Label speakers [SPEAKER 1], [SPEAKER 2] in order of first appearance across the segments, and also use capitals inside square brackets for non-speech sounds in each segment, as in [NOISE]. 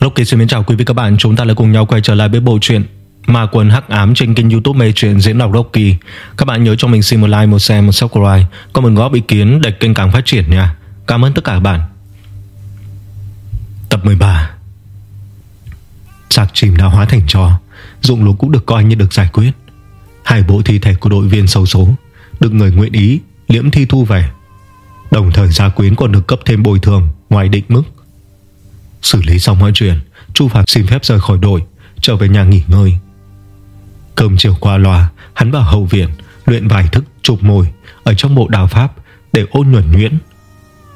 [SPEAKER 1] Rocky xin chào quý vị các bạn Chúng ta lại cùng nhau quay trở lại với bộ truyện Ma Quân Hắc Ám trên kênh youtube mê truyện diễn đọc Rocky Các bạn nhớ cho mình xin một like, một share, một subscribe Có một góp ý kiến để kênh càng phát triển nha. Cảm ơn tất cả các bạn. Tập 13 Sạc chìm đã hóa thành trò Dụng lúa cũng được coi như được giải quyết. Hai bộ thi thể của đội viên sâu số Được người nguyện ý liễm thi thu về. Đồng thời gia quyến còn được cấp thêm bồi thường Ngoài định mức. Xử lý xong mọi chuyện, Chu Phạm xin phép rời khỏi đội, Trở về nhà nghỉ ngơi. Cơm chiều qua loa, Hắn vào hậu viện, Luyện vài thức chụp môi, Ở trong bộ đào pháp Để ôn nhuẩn nhuyễn.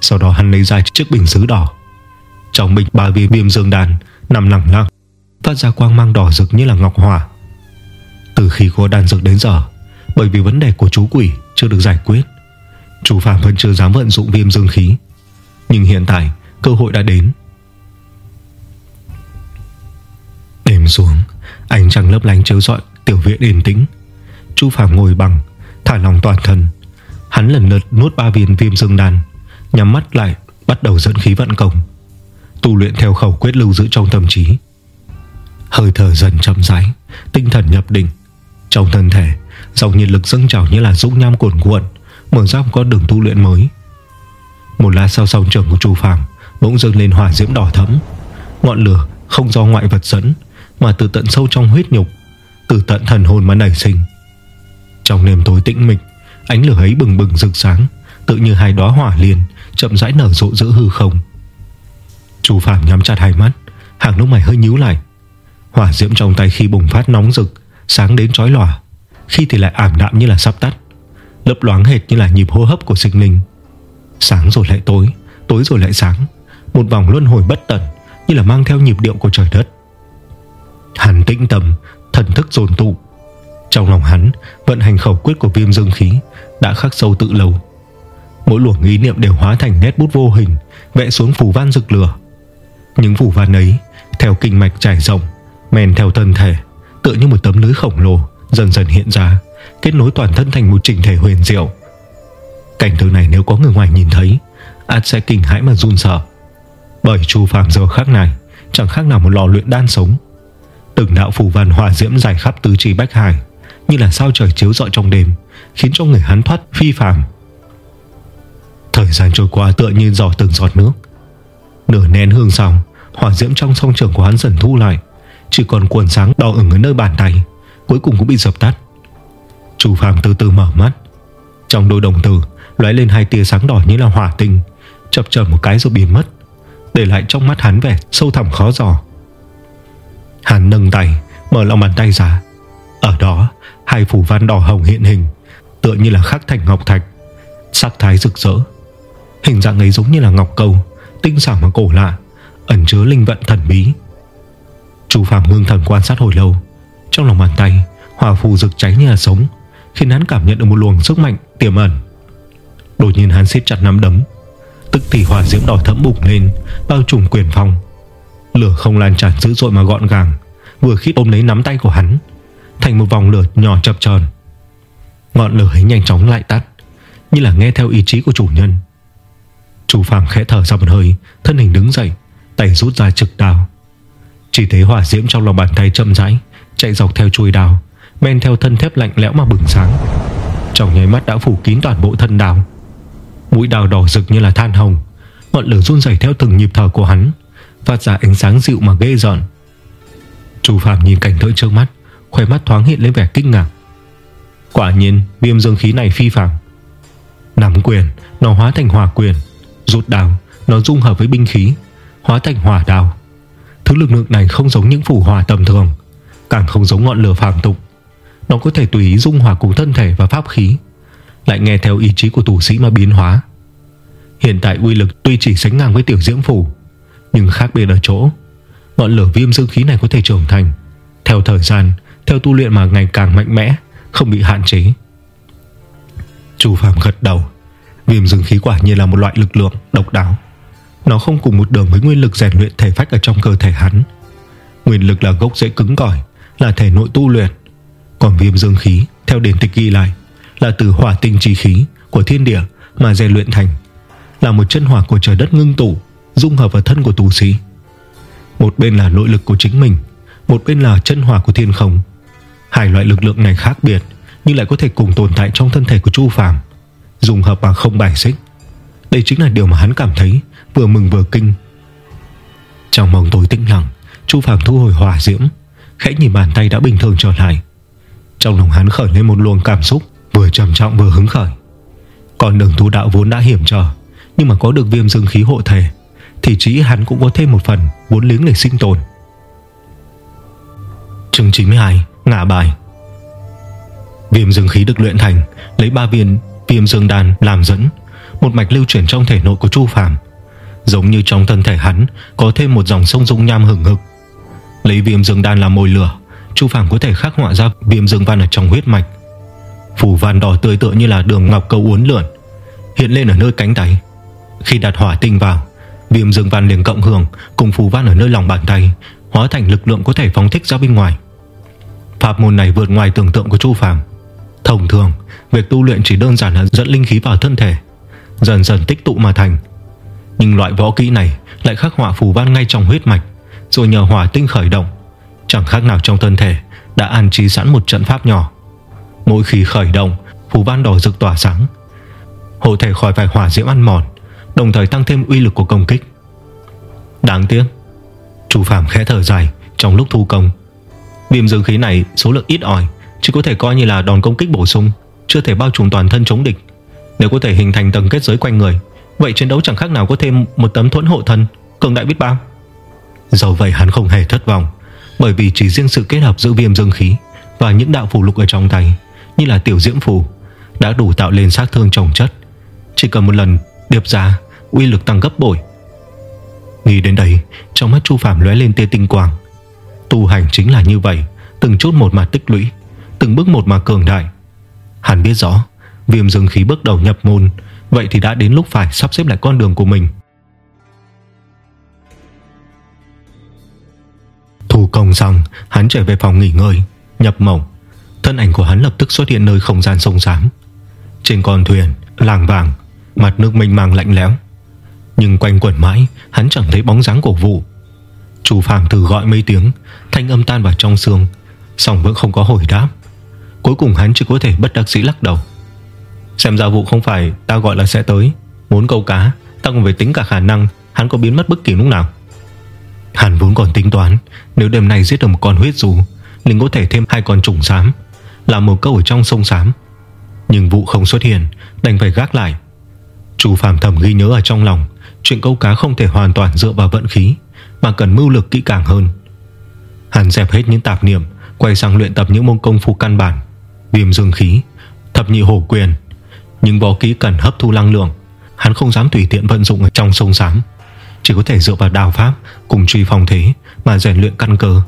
[SPEAKER 1] Sau đó hắn lấy ra chiếc bình sứ đỏ. Trong bình ba viên viêm dương đàn Nằm lặng lặng, Phát ra quang mang đỏ rực như là ngọc hỏa. Từ khi có đàn dược đến giờ, Bởi vì vấn đề của chú quỷ chưa được giải quyết Chú Phạm vẫn chưa dám vận dụng viêm dương khí. Nhưng hiện tại, cơ hội đã đến. Đêm xuống Ánh trăng lấp lánh chiếu rọi Tiểu viện yên tĩnh. Chu Phạm ngồi bằng Thả lòng toàn thân. Hắn lần lượt nuốt ba viên viêm dương đan Nhắm mắt lại Bắt đầu dẫn khí vận công. Tu luyện theo khẩu quyết lưu giữ trong tâm trí. Hơi thở dần chậm rãi Tinh thần nhập định. Trong thân thể Dòng nhiệt lực dâng trào như là dũng nham cuồn cuộn Mở ra một con đường tu luyện mới. Một lát sau song trường của Chu Phạm Bỗng dâng lên hỏa diễm đỏ thẫm, Ngọn lửa không do ngoại vật dẫn mà từ tận sâu trong huyết nhục, Từ tận thần hồn mà nảy sinh. Trong đêm tối tĩnh mịch, Ánh lửa ấy bừng bừng rực sáng, Tự như hai đóa hỏa liền Chậm rãi nở rộ giữa hư không. Chu Phạm nhắm chặt hai mắt, Hàng lúc mày hơi nhíu lại. Hỏa diễm trong tay khi bùng phát nóng rực, Sáng đến chói lòa, Khi thì lại ảm đạm như là sắp tắt, Lấp loáng hệt như là nhịp hô hấp của sinh linh. Sáng rồi lại tối Tối rồi lại sáng, Một vòng luân hồi bất tận Như là mang theo nhịp điệu của trời đất. Hắn tĩnh tâm, Thần thức dồn tụ. Trong lòng hắn, vận hành khẩu quyết của viêm dương khí Đã khắc sâu tự lâu. Mỗi luồng ý niệm đều hóa thành nét bút vô hình, Vẽ xuống phủ văn rực lửa. Những phủ văn ấy, Theo kinh mạch trải rộng, Men theo thân thể, Tựa như một tấm lưới khổng lồ, Dần dần hiện ra, Kết nối toàn thân thành một trình thể huyền diệu. Cảnh tượng này nếu có người ngoài nhìn thấy át sẽ kinh hãi mà run sợ. Bởi chu phàm giờ khác này, Chẳng khác nào một lò luyện đan sống Từng đạo phủ văn hòa diễm dài khắp tứ chi bách hải, Như là sao trời chiếu rọi trong đêm, Khiến cho người hắn thoát phi phàm. Thời gian trôi qua tựa như giỏ từng giọt nước. Nửa nén hương xong Hỏa diễm trong song trường của hắn dần thu lại, Chỉ còn cuộn sáng đỏ ửng ở nơi bàn tay, Cuối cùng cũng bị dập tắt. Chủ Phạm từ từ mở mắt. Trong đôi đồng tử, lóe lên hai tia sáng đỏ như là hỏa tinh, Chập chờn một cái rồi biến mất, Để lại trong mắt hắn vẻ sâu thẳm khó giò Hắn nâng tay, Mở lòng bàn tay ra. Ở đó, hai phủ văn đỏ hồng hiện hình, Tựa như là khắc thành ngọc thạch. Sắc thái rực rỡ. Hình dạng ấy giống như là ngọc cầu Tinh xảo mà cổ lạ, Ẩn chứa linh vận thần bí. Chú Phạm ngưng thần quan sát hồi lâu, Trong lòng bàn tay hòa phù rực cháy như là sống, Khiến hắn cảm nhận được một luồng sức mạnh tiềm ẩn. Đột nhiên hắn siết chặt nắm đấm, Tức thì hỏa diễm đỏ thẫm bùng lên, Bao trùm quyền phòng Lửa không lan tràn dữ dội mà gọn gàng. Vừa khi ôm lấy nắm tay của hắn, Thành một vòng lửa nhỏ chập tròn Ngọn lửa ấy nhanh chóng lại tắt, Như là nghe theo ý chí của chủ nhân. Chủ phàm khẽ thở ra một hơi, Thân hình đứng dậy, Tay rút ra trực đào Chỉ thấy hỏa diễm trong lòng bàn tay chậm rãi, Chạy dọc theo chuôi đào Men theo thân thép lạnh lẽo mà bừng sáng. Trong nháy mắt đã phủ kín toàn bộ thân đào Mũi đào đỏ rực như là than hồng, Ngọn lửa run rẩy theo từng nhịp thở của hắn. Phát ra ánh sáng dịu mà ghê giòn. Chu Phạm nhìn cảnh tượng trước mắt, Khóe mắt thoáng hiện lên vẻ kinh ngạc. Quả nhiên, viêm dương khí này phi phạm Nắm quyền, Nó hóa thành hỏa quyền, Rút đào Nó dung hợp với binh khí, Hóa thành hỏa đào Thứ lực lượng này không giống những phủ hỏa tầm thường, Càng không giống ngọn lửa phàm tục. Nó có thể tùy ý dung hòa cùng thân thể và pháp khí, Lại nghe theo ý chí của tù sĩ mà biến hóa. Hiện tại uy lực tuy chỉ sánh ngang với tiểu diễm phủ nhưng khác biệt ở chỗ, Ngọn lửa viêm dương khí này có thể trưởng thành. Theo thời gian, Theo tu luyện mà ngày càng mạnh mẽ, Không bị hạn chế. Chu Phạm gật đầu. Viêm dương khí quả nhiên là một loại lực lượng độc đáo. Nó không cùng một đường với nguyên lực rèn luyện thể phách ở trong cơ thể hắn. Nguyên lực là gốc rễ cứng cỏi, Là thể nội tu luyện. Còn viêm dương khí, theo điển tịch ghi lại, Là từ hỏa tinh chi khí của thiên địa Mà rèn luyện thành, Là một chân hỏa của trời đất ngưng tụ. Dung hợp vào thân của tù sĩ. Một bên là nội lực của chính mình, Một bên là chân hỏa của thiên không. Hai loại lực lượng này khác biệt, Nhưng lại có thể cùng tồn tại trong thân thể của Chu Phàm, Dùng hợp mà không bài xích. Đây chính là điều mà hắn cảm thấy Vừa mừng vừa kinh. Trong mong tối tĩnh lặng, Chu Phàm thu hồi hỏa diễm, Khẽ nhìn bàn tay đã bình thường trở lại. Trong lòng hắn khởi lên một luồng cảm xúc, Vừa trầm trọng vừa hứng khởi. Còn đường tu đạo vốn đã hiểm trở, Nhưng mà có được viêm dương khí hộ thể thì chỉ hắn cũng có thêm một phần Vốn liếng để sinh tồn. Chương 92 Ngã bài. Viêm dương khí được luyện thành, Lấy ba viên viêm dương đan làm dẫn, Một mạch lưu chuyển trong thể nội của Chu Phàm. Giống như trong thân thể hắn, Có thêm một dòng sông dung nham hừng hực. Lấy viêm dương đan làm mồi lửa, Chu Phàm có thể khắc họa ra viêm dương văn ở trong huyết mạch. Phủ văn đỏ tươi tựa như là đường ngọc câu uốn lượn, Hiện lên ở nơi cánh tay. Khi đặt hỏa tinh vào Viêm dương văn liền cộng hưởng, Cùng phù văn ở nơi lòng bàn tay, Hóa thành lực lượng có thể phóng thích ra bên ngoài. Pháp môn này vượt ngoài tưởng tượng của Chu Phàm. Thông thường, Việc tu luyện chỉ đơn giản là dẫn linh khí vào thân thể, Dần dần tích tụ mà thành. Nhưng loại võ kỹ này Lại khắc họa phù văn ngay trong huyết mạch, Rồi nhờ hỏa tinh khởi động. Chẳng khác nào trong thân thể Đã an trí sẵn một trận pháp nhỏ. Mỗi khi khởi động, Phù văn đỏ rực tỏa sáng. Hộ thể khỏi phải hỏa diễm ăn mòn. Đồng thời tăng thêm uy lực của công kích. Đáng tiếc, Chu Phạm khẽ thở dài Trong lúc thu công. Viêm dương khí này số lượng ít ỏi, Chỉ có thể coi như là đòn công kích bổ sung, Chưa thể bao trùm toàn thân chống địch. Nếu có thể hình thành tầng kết giới quanh người, Vậy chiến đấu chẳng khác nào có thêm một tấm thuẫn hộ thân, Cường đại biết bao. Dẫu vậy hắn không hề thất vọng, Bởi vì chỉ riêng sự kết hợp giữa viêm dương khí Và những đạo phù lục ở trong tay, Như là tiểu diễm phù, Đã đủ tạo lên sát thương trồng chất. Chỉ cần một lần điệp ra Uy lực tăng gấp bội. Nghĩ đến đây, Trong mắt Chu Phạm lóe lên tia tinh quang. Tu hành chính là như vậy, Từng chút một mà tích lũy, Từng bước một mà cường đại. Hắn biết rõ, Viêm dương khí bước đầu nhập môn, Vậy thì đã đến lúc phải sắp xếp lại con đường của mình. Thủ công xong Hắn trở về phòng nghỉ ngơi, Nhập mộng. Thân ảnh của hắn lập tức xuất hiện nơi không gian sông xám. Trên con thuyền, Làng vàng, Mặt nước mênh mang lạnh lẽo. Nhưng quanh quẩn mãi, Hắn chẳng thấy bóng dáng của vụ Chủ phàm thử gọi mấy tiếng, Thanh âm tan vào trong xương, song vẫn không có hồi đáp. Cuối cùng hắn chỉ có thể bất đắc dĩ lắc đầu. Xem ra vụ không phải ta gọi là sẽ tới, Muốn câu cá, Ta còn phải tính cả khả năng Hắn có biến mất bất kỳ lúc nào. Hắn vốn còn tính toán, Nếu đêm nay giết được một con huyết dù Linh có thể thêm hai con trùng xám Làm một câu ở trong sông xám. Nhưng vụ không xuất hiện, Đành phải gác lại. Chu Phàm thầm ghi nhớ ở trong lòng Chuyện câu cá không thể hoàn toàn dựa vào vận khí, Mà cần mưu lực kỹ càng hơn. Hắn dẹp hết những tạp niệm, Quay sang luyện tập những môn công phu căn bản, Viêm dương khí, Thập nhị hổ quyền. Nhưng võ kỹ cần hấp thu năng lượng, Hắn không dám tùy tiện vận dụng ở trong sông sám. Chỉ có thể dựa vào đào pháp, Cùng truy phòng thế, Mà rèn luyện căn cơ.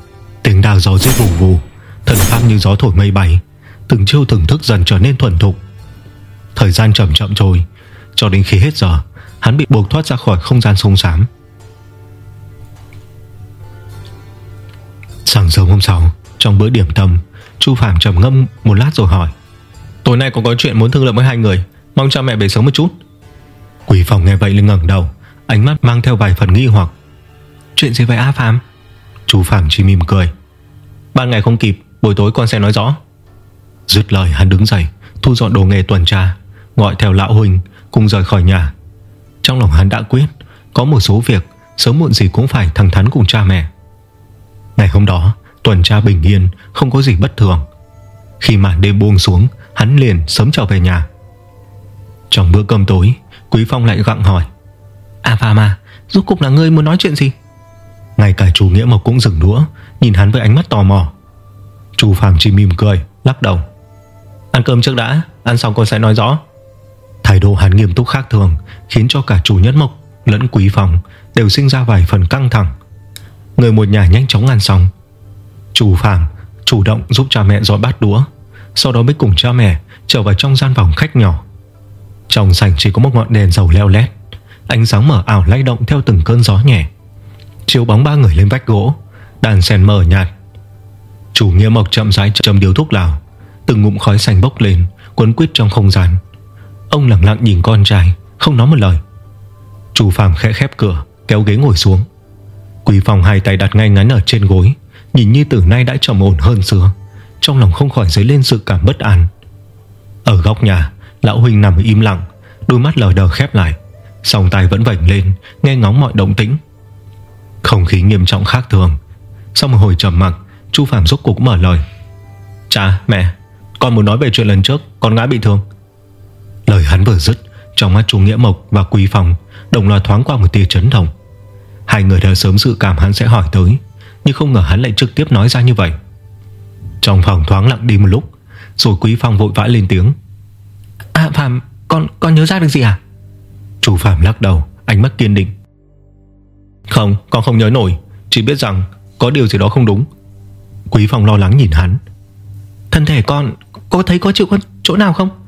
[SPEAKER 1] Tiếng đào gió giết vù vù, Thần pháp như gió thổi mây bay, Từng chiêu từng thức dần trở nên thuần thục. Thời gian chậm chậm trôi, Cho đến khi hết giờ Hắn bị buộc thoát ra khỏi không gian sông xám. Sáng sớm hôm sau, Trong bữa điểm tâm, Chu Phạm trầm ngâm một lát rồi hỏi, Tối nay có có chuyện muốn thương lượng với hai người, Mong cha mẹ về sớm một chút. Quỷ phòng nghe vậy liền ngẩng đầu, Ánh mắt mang theo vài phần nghi hoặc. Chuyện gì vậy A Phạm Chu Phạm chỉ mỉm cười. Ban ngày không kịp, buổi tối con sẽ nói rõ. Dứt lời, hắn đứng dậy, Thu dọn đồ nghề tuần tra, Gọi theo lão huynh cùng rời khỏi nhà. Trong lòng hắn đã quyết, Có một số việc sớm muộn gì cũng phải thẳng thắn cùng cha mẹ. Ngày hôm đó, Tuần tra bình yên, Không có gì bất thường. Khi màn đêm buông xuống, Hắn liền sớm trở về nhà. Trong bữa cơm tối, Quý Phong lại gặng hỏi À Phạm mà Rốt cục là ngươi muốn nói chuyện gì? Ngay cả chủ Nghĩa Mộc cũng dừng đũa, Nhìn hắn với ánh mắt tò mò. Chú Phạm chỉ mỉm cười, Lắc đầu. Ăn cơm trước đã, Ăn xong con sẽ nói rõ. Thái độ hắn nghiêm túc khác thường, Khiến cho cả chủ nhất mộc lẫn quý phòng Đều sinh ra vài phần căng thẳng. Người một nhà nhanh chóng ăn xong. Chủ Phạm chủ động giúp cha mẹ dọn bát đũa, Sau đó mới cùng cha mẹ Trở vào trong gian phòng khách nhỏ. Trong sảnh chỉ có một ngọn đèn dầu leo lét, Ánh sáng mở ảo lay động theo từng cơn gió nhẹ, Chiếu bóng ba người lên vách gỗ, Đàn sen mở nhạt. Chủ nghĩa mộc chậm rãi châm điếu thuốc lào, Từng ngụm khói xanh bốc lên Quấn quýt trong không gian. Ông lặng lặng nhìn con trai, Không nói một lời. Chú Phạm khẽ khép cửa, Kéo ghế ngồi xuống. Quý phòng hai tay đặt ngay ngắn ở trên gối, Nhìn như từ nay đã trầm ổn hơn xưa. Trong lòng không khỏi dấy lên sự cảm bất an. Ở góc nhà, Lão Huynh nằm im lặng, Đôi mắt lờ đờ khép lại. Song tay vẫn vảnh lên, Nghe ngóng mọi động tĩnh. Không khí nghiêm trọng khác thường. Sau một hồi trầm mặc, Chu Phạm rốt cuộc mở lời. Cha, mẹ, Con muốn nói về chuyện lần trước, Con ngã bị thương. Lời hắn vừa dứt Trong mắt chú Nghĩa Mộc và Quý Phòng Đồng loạt thoáng qua một tia chấn động. Hai người đã sớm dự cảm hắn sẽ hỏi tới Nhưng không ngờ hắn lại trực tiếp nói ra như vậy. Trong phòng thoáng lặng đi một lúc Rồi Quý Phong vội vã lên tiếng. À Phạm Con con nhớ ra được gì à? Chú Phạm lắc đầu Ánh mắt kiên định. Không con không nhớ nổi Chỉ biết rằng có điều gì đó không đúng. Quý Phong lo lắng nhìn hắn. Thân thể con Có thấy có chịu con chỗ nào không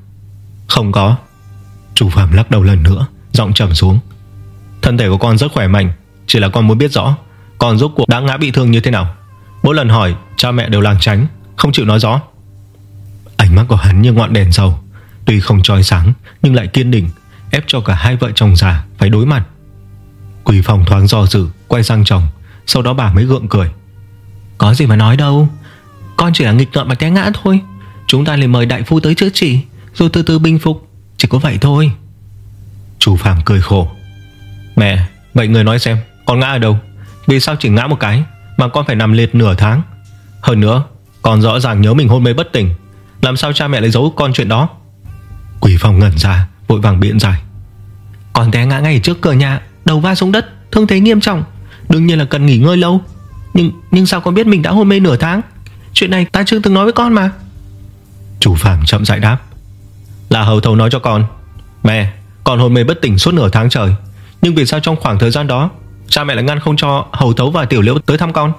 [SPEAKER 1] không có. Chú Phạm lắc đầu lần nữa, Giọng trầm xuống. Thân thể của con rất khỏe mạnh, Chỉ là con muốn biết rõ, Con rốt cuộc đã ngã bị thương như thế nào. Mỗi lần hỏi, cha mẹ đều làng tránh, Không chịu nói rõ. Ánh mắt của hắn như ngọn đèn dầu, Tuy không trói sáng, nhưng lại kiên định, Ép cho cả hai vợ chồng già phải đối mặt. Quỳ phòng thoáng do dự, Quay sang chồng, Sau đó bà mới gượng cười. Có gì mà nói đâu, Con chỉ là nghịch ngợm mà té ngã thôi. Chúng ta liền mời đại phu tới chữa trị. Rồi từ từ bình phục, Chỉ có vậy thôi. Chú Phạm cười khổ. Mẹ, vậy người nói xem, Con ngã ở đâu? Vì sao chỉ ngã một cái, Mà con phải nằm liệt nửa tháng? Hơn nữa, Con rõ ràng nhớ mình hôn mê bất tỉnh. Làm sao cha mẹ lại giấu con chuyện đó? Quỷ Phong ngẩn ra, Vội vàng biện giải. Con té ngã ngay trước cửa nhà, Đầu va xuống đất, Thương thế nghiêm trọng. Đương nhiên là cần nghỉ ngơi lâu. Nhưng nhưng sao con biết mình đã hôn mê nửa tháng? Chuyện này ta chưa từng nói với con mà. Chủ Phạm chậm rãi đáp. Là hầu thầu nói cho con, Mẹ, Con hôn mê bất tỉnh suốt nửa tháng trời. Nhưng vì sao trong khoảng thời gian đó, Cha mẹ lại ngăn không cho hầu thấu và tiểu liễu tới thăm con?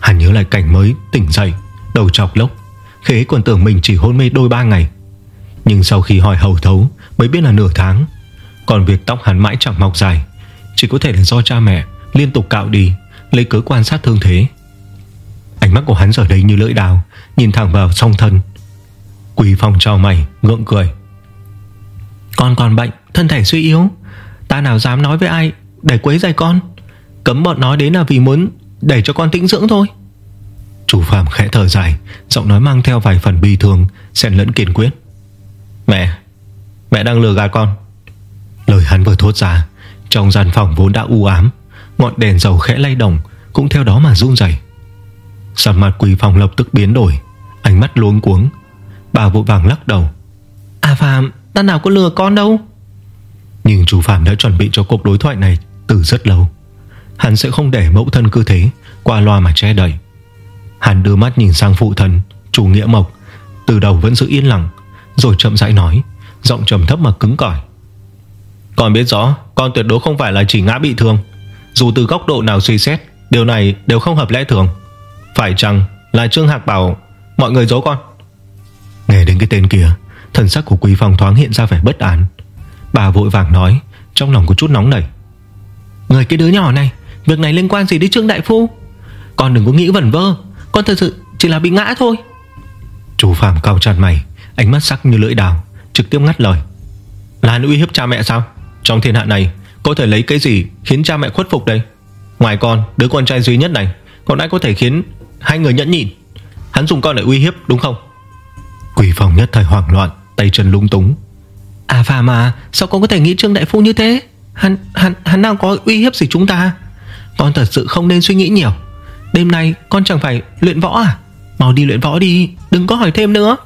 [SPEAKER 1] Hắn nhớ lại cảnh mới, tỉnh dậy, Đầu chọc lốc. Khế còn tưởng mình chỉ hôn mê đôi ba ngày. Nhưng sau khi hỏi hầu thấu Mới biết là nửa tháng, Còn việc tóc hắn mãi chẳng mọc dài. Chỉ có thể là do cha mẹ liên tục cạo đi, Lấy cớ quan sát thương thế. Ánh mắt của hắn giờ đây như lưỡi đào, Nhìn thẳng vào song thân. Quỳ phòng chào mày, ngượng cười. Con còn bệnh, Thân thể suy yếu. Ta nào dám nói với ai, để quấy dày con. Cấm bọn nói đến là vì muốn Để cho con tĩnh dưỡng thôi. Chủ Phạm khẽ thở dài, Giọng nói mang theo vài phần bi thường Xen lẫn kiên quyết. Mẹ Mẹ đang lừa gạt con. Lời hắn vừa thốt ra, Trong gian phòng vốn đã u ám, Ngọn đèn dầu khẽ lay động, Cũng theo đó mà run rẩy. Sầm mặt quỳ phòng lập tức biến đổi, Ánh mắt luống cuống Bà vội vàng lắc đầu. À Phạm ta nào có lừa con đâu. Nhưng chú Phạm đã chuẩn bị cho cuộc đối thoại này Từ rất lâu. Hắn sẽ không để mẫu thân cứ thế Qua loa mà che đẩy Hắn đưa mắt nhìn sang phụ thân Chủ Nghĩa Mộc Từ đầu vẫn giữ yên lặng Rồi chậm rãi nói Giọng trầm thấp mà cứng cỏi. Con biết rõ Con tuyệt đối không phải là chỉ ngã bị thương. Dù từ góc độ nào suy xét Điều này đều không hợp lẽ thường. Phải chăng là Trương Hạc bảo Mọi người giấu con Nghe đến cái tên kia, Thần sắc của Quý Phong thoáng hiện ra vẻ bất an. Bà vội vàng nói, Trong lòng có chút nóng nảy. Người cái đứa nhỏ này, Việc này liên quan gì đến Trương Đại Phu? Con đừng có nghĩ vẩn vơ, Con thật sự chỉ là bị ngã thôi. Chú Phạm cao tràn mày, Ánh mắt sắc như lưỡi đào, Trực tiếp ngắt lời. Là hắn uy hiếp cha mẹ sao? Trong thiên hạ này, có thể lấy cái gì khiến cha mẹ khuất phục đây? Ngoài con, đứa con trai duy nhất này, Còn ai có thể khiến hai người nhẫn nhịn? Hắn dùng con để uy hiếp, đúng không? Quỷ phòng nhất thời hoảng loạn Tay chân lung túng. À và mà sao con có thể nghĩ Trương Đại Phu như thế? Hắn, hắn, hắn nào có uy hiếp gì chúng ta? Con thật sự không nên suy nghĩ nhiều. Đêm nay con chẳng phải luyện võ à? Mau đi luyện võ đi Đừng có hỏi thêm nữa.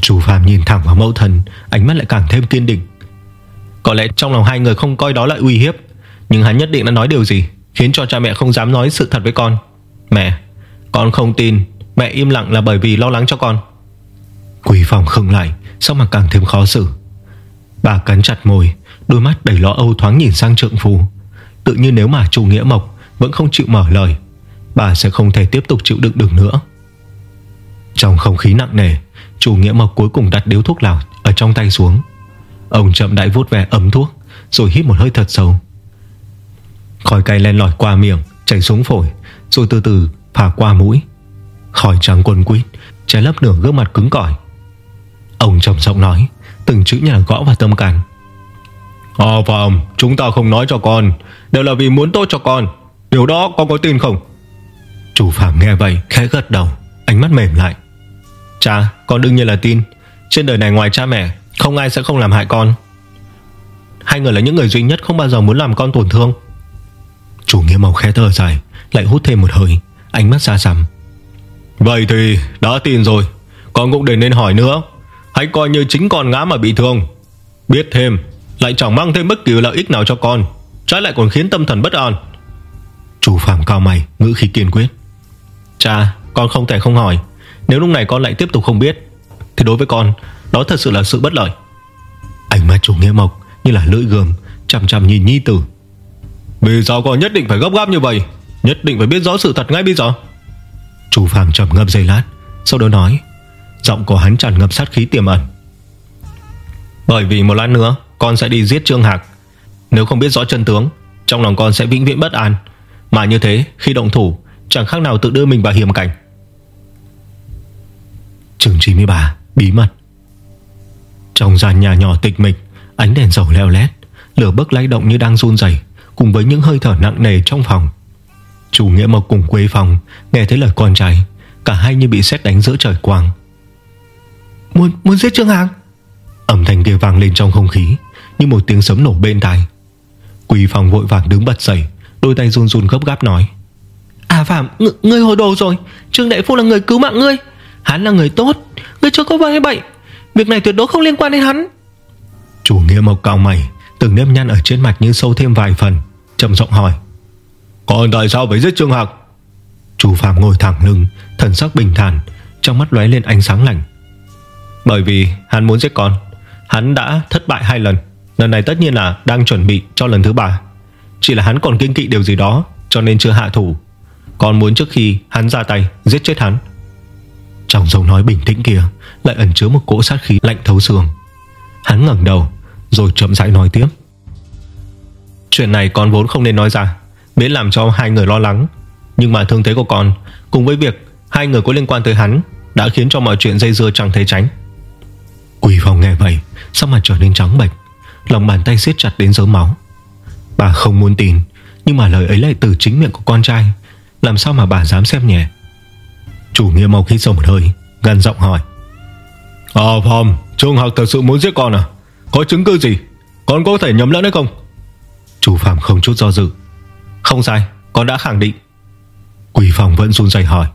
[SPEAKER 1] Chủ Phạm nhìn thẳng vào mẫu thần Ánh mắt lại càng thêm kiên định. Có lẽ trong lòng hai người không coi đó là uy hiếp Nhưng hắn nhất định đã nói điều gì Khiến cho cha mẹ không dám nói sự thật với con. Mẹ Con không tin Mẹ im lặng là bởi vì lo lắng cho con Quỷ phòng khừng lại, Sao mà càng thêm khó xử? Bà cắn chặt môi, Đôi mắt đầy lo âu thoáng nhìn sang trượng phu. Tự như nếu mà chủ nghĩa mộc, Vẫn không chịu mở lời, Bà sẽ không thể tiếp tục chịu đựng được nữa. Trong không khí nặng nề Chủ nghĩa mộc cuối cùng đặt điếu thuốc lào Ở trong tay xuống. Ông chậm đại vuốt về ấm thuốc, Rồi hít một hơi thật sâu. Khói cay len lỏi qua miệng, Chảy xuống phổi, Rồi từ từ phả qua mũi. Khói trắng quần quýt trái lấp nửa gương mặt cứng cỏi. Ông trầm giọng nói Từng chữ nhà gõ vào tâm can. Ờ Phạm Chúng ta không nói cho con Đều là vì muốn tốt cho con. Điều đó con có tin không? Chủ Phạm nghe vậy khẽ gật đầu Ánh mắt mềm lại. Cha con đương nhiên là tin. Trên đời này ngoài cha mẹ Không ai sẽ không làm hại con. Hai người là những người duy nhất không bao giờ muốn làm con tổn thương. Chủ nghĩa màu khẽ thở dài Lại hút thêm một hơi Ánh mắt xa xăm. Vậy thì đã tin rồi. Con cũng đừng nên hỏi nữa Hãy coi như chính con ngã mà bị thương. Biết thêm, Lại chẳng mang thêm bất kỳ lợi ích nào cho con. Trái lại còn khiến tâm thần bất an. Chủ phạm cao mày, ngữ khí kiên quyết. Cha, con không thể không hỏi. Nếu lúc này con lại tiếp tục không biết, Thì đối với con, Đó thật sự là sự bất lợi. Ánh mắt chủ nghĩa mộc như là lưỡi gươm, Chằm chằm nhìn nhi tử. Vì sao con nhất định phải gấp gáp như vậy, Nhất định phải biết rõ sự thật ngay bây giờ. Chủ phạm trầm ngâm giây lát, Sau đó nói Giọng của hắn tràn ngập sát khí tiềm ẩn. Bởi vì một lát nữa, Con sẽ đi giết Trương Hạc. Nếu không biết rõ chân tướng, Trong lòng con sẽ vĩnh viễn bất an. Mà như thế, khi động thủ, Chẳng khác nào tự đưa mình vào hiểm cảnh. Trường 93 Bí mật. Trong gian nhà nhỏ tịch mịch, Ánh đèn dầu leo lét, Lửa bức lay động như đang run rẩy, Cùng với những hơi thở nặng nề trong phòng. Chủ nghĩa mộc cùng quê phòng Nghe thấy lời con trai, Cả hai như bị xét đánh giữa trời quang. Muốn, muốn giết Trương Hạc Âm thanh kia vang lên trong không khí Như một tiếng sấm nổ bên tai. Quỳ phòng vội vàng đứng bật dậy Đôi tay run run gấp gáp nói À Phạm, ng ngươi hồ đồ rồi. Trương Đại Phu là người cứu mạng ngươi. Hắn là người tốt, ngươi chưa có vai bệnh Việc này tuyệt đối không liên quan đến hắn. Chủ nghĩa mộc cao mày Từng nếp nhăn ở trên mặt như sâu thêm vài phần trầm giọng hỏi Còn tại sao phải giết Trương Hạc? Chủ Phạm ngồi thẳng lưng Thần sắc bình thản Trong mắt lóe lên ánh sáng lạnh bởi vì hắn muốn giết con. Hắn đã thất bại hai lần. Lần này tất nhiên là đang chuẩn bị cho lần thứ ba. Chỉ là hắn còn kiên kỵ điều gì đó, Cho nên chưa hạ thủ. Còn muốn trước khi hắn ra tay giết chết hắn. Trong giọng nói bình tĩnh kia, Lại ẩn chứa một cỗ sát khí lạnh thấu xương. Hắn ngẩng đầu, Rồi chậm rãi nói tiếp. Chuyện này con vốn không nên nói ra, Miễn làm cho hai người lo lắng. Nhưng mà thương thế của con, Cùng với việc hai người có liên quan tới hắn, Đã khiến cho mọi chuyện dây dưa chẳng thể tránh. Quỷ phòng nghe vậy Sao mà trở nên trắng bệch Lòng bàn tay siết chặt đến dấu máu. Bà không muốn tin Nhưng mà lời ấy lại từ chính miệng của con trai. Làm sao mà bà dám xem nhẹ? Chủ nghĩa mau khí sâu một hơi Gần giọng hỏi. Ờ Phong Trương Hạc thật sự muốn giết con à? Có chứng cứ gì? Con có thể nhầm lẫn hay không? Chủ Phạm không chút do dự. Không sai Con đã khẳng định. Quỷ phòng vẫn run rẩy hỏi.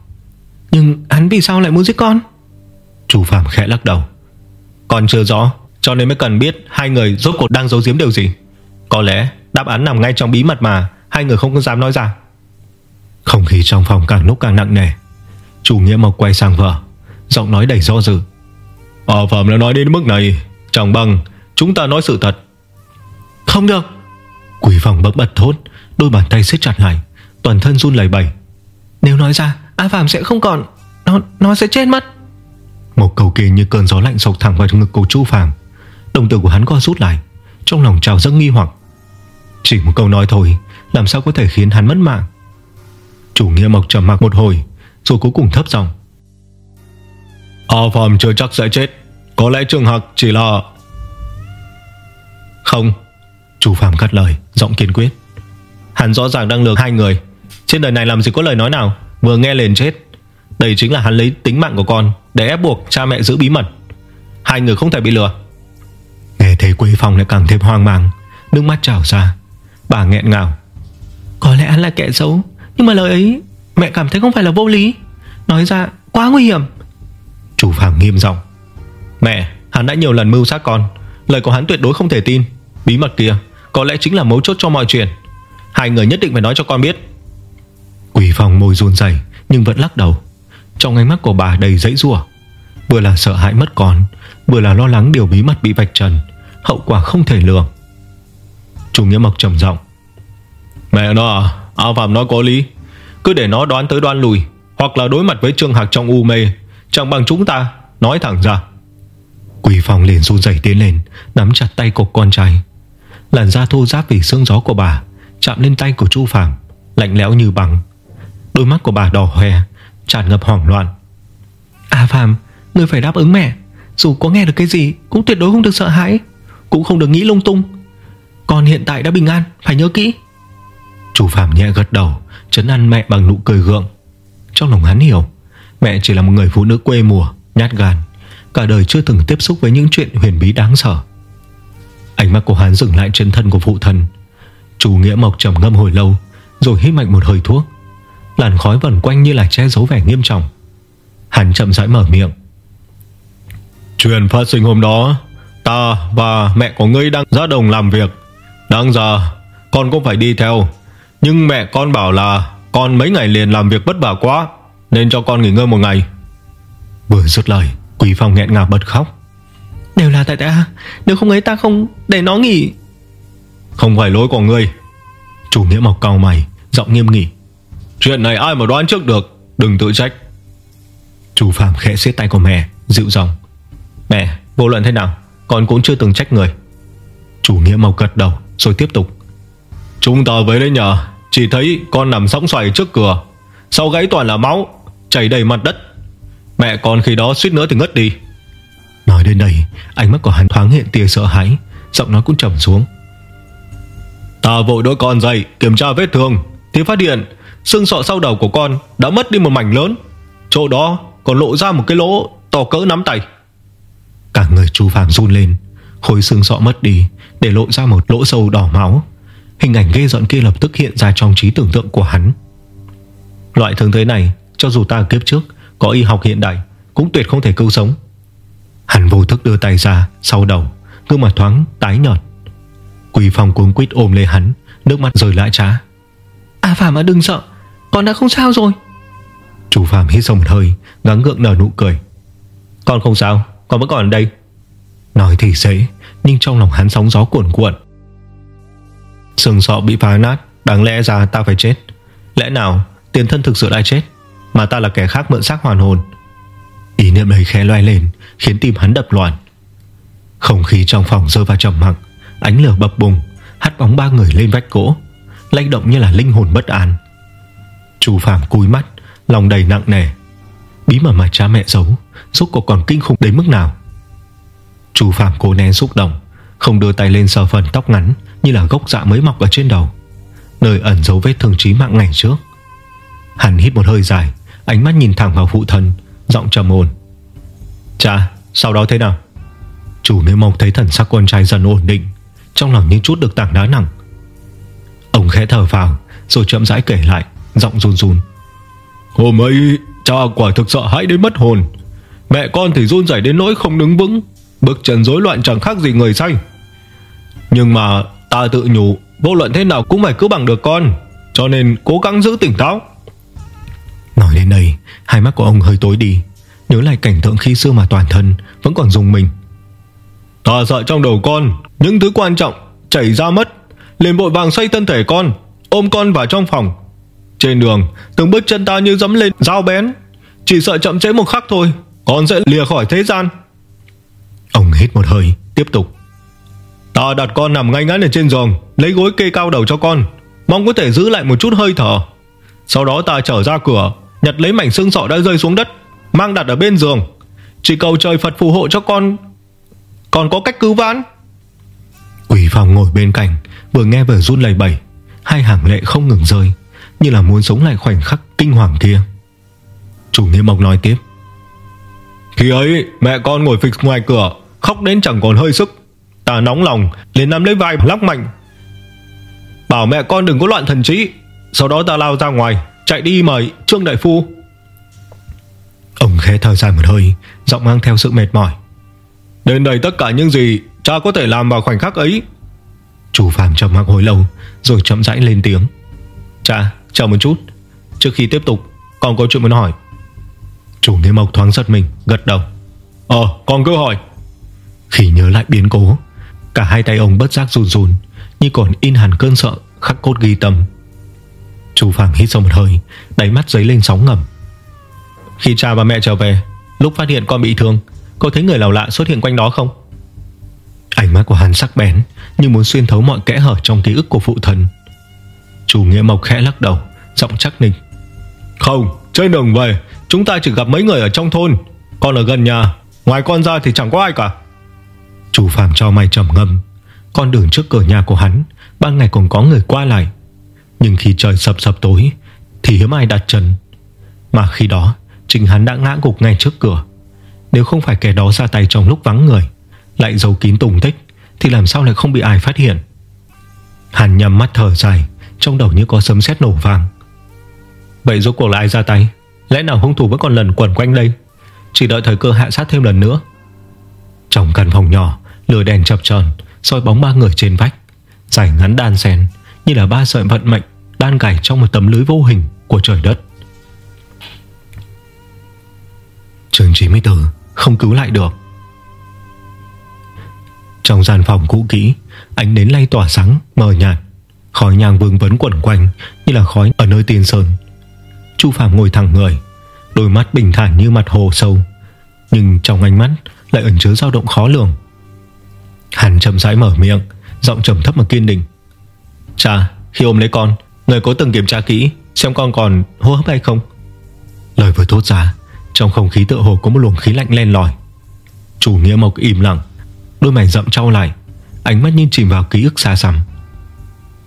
[SPEAKER 1] Nhưng hắn vì sao lại muốn giết con? Chủ Phạm khẽ lắc đầu còn chưa rõ, Cho nên mới cần biết Hai người rốt cuộc đang giấu giếm điều gì. Có lẽ đáp án nằm ngay trong bí mật mà Hai người không dám nói ra. Không khí trong phòng càng lúc càng nặng nề. Chủ nghĩa mộc quay sang vợ, Giọng nói đầy do dự. Ở phẩm đã nói đến mức này Chẳng bằng, chúng ta nói sự thật. Không được. Quỷ phòng bấm bật thốt, Đôi bàn tay siết chặt lại, Toàn thân run lẩy bẩy. Nếu nói ra, A Phạm sẽ không còn, Nó nó sẽ chết mất. Một cầu kỳ như cơn gió lạnh sộc thẳng vào ngực cô Chu Phạm Đồng tử của hắn co rút lại Trong lòng trào dâng nghi hoặc. Chỉ một câu nói thôi Làm sao có thể khiến hắn mất mạng? Chủ nghĩa mộc trầm mặc một hồi Rồi cuối cùng thấp giọng. A Phạm chưa chắc sẽ chết Có lẽ trường Hạc chỉ là Không Chủ Phạm cắt lời Giọng kiên quyết. Hắn rõ ràng đang lừa hai người. Trên đời này làm gì có lời nói nào Vừa nghe liền chết đây chính là hắn lấy tính mạng của con Để ép buộc cha mẹ giữ bí mật. Hai người không thể bị lừa. Nghe thấy Quế Phong lại càng thêm hoang mang, Nước mắt trào ra. Bà nghẹn ngào. Có lẽ hắn là kẻ xấu, Nhưng mà lời ấy mẹ cảm thấy không phải là vô lý. Nói ra, quá nguy hiểm. Chủ phàng nghiêm giọng. Mẹ, hắn đã nhiều lần mưu sát con. Lời của hắn tuyệt đối không thể tin. Bí mật kia có lẽ chính là mấu chốt cho mọi chuyện. Hai người nhất định phải nói cho con biết. Quỷ phòng môi run dày Nhưng vẫn lắc đầu. Trong ánh mắt của bà đầy dãy rủa. Vừa là sợ hãi mất con Vừa là lo lắng điều bí mật bị vạch trần, Hậu quả không thể lường. Chủ nghĩa mộc trầm giọng, Mẹ nó à Áo Phạm nói có lý. Cứ để nó đoán tới đoán lùi, Hoặc là đối mặt với Trương Hạc trong u mê, Chẳng bằng chúng ta, Nói thẳng ra. Quỷ phòng liền run rẩy tiến lên, Nắm chặt tay của con trai. Làn da thô ráp vì sương gió của bà Chạm lên tay của Chu Phạm Lạnh lẽo như bằng Đôi mắt của bà đỏ hoe Tràn ngập hoảng loạn. À Phạm Người phải đáp ứng mẹ. Dù có nghe được cái gì, Cũng tuyệt đối không được sợ hãi. Cũng không được nghĩ lung tung. Con hiện tại đã bình an, Phải nhớ kỹ. Chu Phạm nhẹ gật đầu Trấn an mẹ bằng nụ cười gượng. Trong lòng hắn hiểu, Mẹ chỉ là một người phụ nữ quê mùa, Nhát gan. Cả đời chưa từng tiếp xúc với những chuyện huyền bí đáng sợ. Ánh mắt của hắn dừng lại trên thân của phụ thân Chủ nghĩa mộc trầm ngâm hồi lâu, Rồi hít mạnh một hơi thuốc. Làn khói vần quanh như là che giấu vẻ nghiêm trọng. Hắn chậm rãi mở miệng. Chuyện phát sinh hôm đó Ta và mẹ của ngươi đang ra đồng làm việc. Đang giờ Con cũng phải đi theo. Nhưng mẹ con bảo là Con mấy ngày liền làm việc vất vả quá Nên cho con nghỉ ngơi một ngày. Vừa dứt lời Quý Phong nghẹn ngào bật khóc. Đều là tại ta. Nếu không ấy ta không để nó nghỉ. Không phải lỗi của ngươi. Chủ nghĩa mọc cao mày Giọng nghiêm nghị Chuyện này ai mà đoán trước được? Đừng tự trách. Chủ Phạm khẽ siết tay của mẹ, Dịu dòng. Mẹ, vô luận thế nào, Con cũng chưa từng trách người. Chủ nghĩa màu gật đầu, rồi tiếp tục. Chúng ta với đấy nhờ Chỉ thấy con nằm sóng xoài trước cửa. Sau gãy toàn là máu, Chảy đầy mặt đất. Mẹ con khi đó suýt nữa thì ngất đi. Nói đến đây, Ánh mắt của hắn thoáng hiện tia sợ hãi, Giọng nói cũng trầm xuống. Ta vội đôi con dậy, Kiểm tra vết thương, Thì phát hiện Xương sọ sau đầu của con đã mất đi một mảnh lớn. Chỗ đó còn lộ ra một cái lỗ To cỡ nắm tay. Cả người chú Phàm run lên. Khối xương sọ mất đi Để lộ ra một lỗ sâu đỏ máu. Hình ảnh ghê rợn kia lập tức hiện ra trong trí tưởng tượng của hắn. Loại thương thế này, Cho dù ta kiếp trước Có y học hiện đại, Cũng tuyệt không thể cứu sống. Hắn vô thức đưa tay ra, Sau đầu, Gương mặt thoáng tái nhợt. Quỳ phòng cuống quýt ôm lấy hắn, Nước mắt rơi lã trá. À Phàm à đừng sợ. Con đã không sao rồi. Chủ Phạm hít sâu một hơi, Ngắn ngượng nở nụ cười. Con không sao, Con vẫn còn ở đây. Nói thì dễ, Nhưng trong lòng hắn sóng gió cuộn cuộn. Sừng sọ bị phá nát, Đáng lẽ ra ta phải chết. Lẽ nào tiền thân thực sự đã chết, Mà ta là kẻ khác mượn xác hoàn hồn? Ý niệm ấy khẽ loay lên, Khiến tim hắn đập loạn. Không khí trong phòng rơi vào trầm mặc, Ánh lửa bập bùng, Hắt bóng ba người lên vách gỗ, lay động như là linh hồn bất an. Chu Phạm cúi mắt, Lòng đầy nặng nề. Bí mật mà cha mẹ giấu, Rốt cuộc còn kinh khủng đến mức nào? Chu Phạm cố nén xúc động, Không đưa tay lên sờ phần tóc ngắn Như là gốc dạ mới mọc ở trên đầu, Nơi ẩn dấu vết thương trí mạng ngày trước. Hắn hít một hơi dài, Ánh mắt nhìn thẳng vào phụ thân, Giọng trầm ổn. Cha, sau đó thế nào? Chủ nếu mong thấy thần sắc con trai dần ổn định, Trong lòng như chút được tảng đá nặng. Ông khẽ thở vào Rồi chậm rãi kể lại. Giọng run run. Hôm ấy cha quả thực sợ hãi đến mất hồn. Mẹ con thì run rẩy đến nỗi không đứng vững Bước chân rối loạn chẳng khác gì người say. Nhưng mà ta tự nhủ Vô luận thế nào cũng phải cứu bằng được con Cho nên cố gắng giữ tỉnh táo. Nói đến đây Hai mắt của ông hơi tối đi Nhớ lại cảnh tượng khi xưa mà toàn thân Vẫn còn dùng mình. Ta sợ trong đầu con Những thứ quan trọng chảy ra mất liền vội vàng xoay thân thể con Ôm con vào trong phòng trên đường. Từng bước chân ta như dẫm lên, dao bén. Chỉ sợ chậm trễ một khắc thôi Con sẽ lìa khỏi thế gian. Ông hít một hơi, Tiếp tục. Ta đặt con nằm ngay ngắn ở trên giường, Lấy gối kê cao đầu cho con. Mong có thể giữ lại một chút hơi thở. Sau đó ta trở ra cửa, Nhặt lấy mảnh xương sọ đã rơi xuống đất, Mang đặt ở bên giường. Chỉ cầu trời Phật phù hộ cho con. Còn có cách cứu vãn. Quỷ phòng ngồi bên cạnh, Vừa nghe vừa run lầy bẩy. Hai hàng lệ không ngừng rơi. Như là muốn sống lại khoảnh khắc kinh hoàng kia. Chủ nghĩa mộc nói tiếp. Khi ấy, mẹ con ngồi phịch ngoài cửa, Khóc đến chẳng còn hơi sức. Ta nóng lòng, liền nắm lấy vai lắc mạnh. Bảo mẹ con đừng có loạn thần trí, Sau đó ta lao ra ngoài, Chạy đi mời Trương Đại Phu. Ông khẽ thở dài một hơi, Giọng mang theo sự mệt mỏi. Đến đây tất cả những gì cha có thể làm vào khoảnh khắc ấy. Chủ phàm trầm mặc hồi lâu, Rồi chậm rãi lên tiếng. Cha chờ một chút. Trước khi tiếp tục, con có chuyện muốn hỏi. Chủ nghĩa mộc thoáng giật mình, Gật đầu. Ờ con cứ hỏi. Khi nhớ lại biến cố, Cả hai tay ông bất giác run run, Như còn in hẳn cơn sợ khắc cốt ghi tâm Chủ phàm hít sâu một hơi, Đáy mắt giấy lên sóng ngầm. Khi cha và mẹ trở về, Lúc phát hiện con bị thương, Có thấy người nào lạ xuất hiện quanh đó không? Ánh mắt của hắn sắc bén, Như muốn xuyên thấu mọi kẽ hở trong ký ức của phụ thân Chủ nghĩa mộc khẽ lắc đầu Giọng chắc ninh Không, trên đường về Chúng ta chỉ gặp mấy người ở trong thôn. Còn ở gần nhà Ngoài con ra thì chẳng có ai cả. Chủ phàm cho mày trầm ngâm. Con đường trước cửa nhà của hắn Ban ngày còn có người qua lại. Nhưng khi trời sập sập tối Thì hiếm ai đặt chân. Mà khi đó Chính hắn đã ngã gục ngay trước cửa. Nếu không phải kẻ đó ra tay trong lúc vắng người Lại giấu kín tùng tích Thì làm sao lại không bị ai phát hiện? Hắn nhắm mắt thở dài trong đầu như có sấm sét nổ vang Vậy rốt cuộc là ai ra tay? Lẽ nào hung thủ vẫn còn lần quẩn quanh đây? Chỉ đợi thời cơ hạ sát thêm lần nữa. Trong căn phòng nhỏ, Lửa đèn chập tròn soi bóng ba người trên vách. Dài ngắn đan xen Như là ba sợi vận mệnh Đan cài trong một tấm lưới vô hình của trời đất. Trường 94 Không cứu lại được. Trong gian phòng cũ kỹ, Ánh nến lay tỏa sáng, mờ nhạt. Khói nhang vương vấn quẩn quanh Như là khói ở nơi tiên sơn. Chu Phạm ngồi thẳng người, Đôi mắt bình thản như mặt hồ sâu, Nhưng trong ánh mắt lại ẩn chứa dao động khó lường. Hắn chậm rãi mở miệng, Giọng trầm thấp mà kiên định. Cha, khi ôm lấy con, Người có từng kiểm tra kỹ Xem con còn hô hấp hay không? Lời vừa thốt ra, Trong không khí tựa hồ có một luồng khí lạnh len lỏi. Chủ nghĩa mộc im lặng, Đôi mày rậm trao lại, Ánh mắt nhìn chìm vào ký ức xa xăm.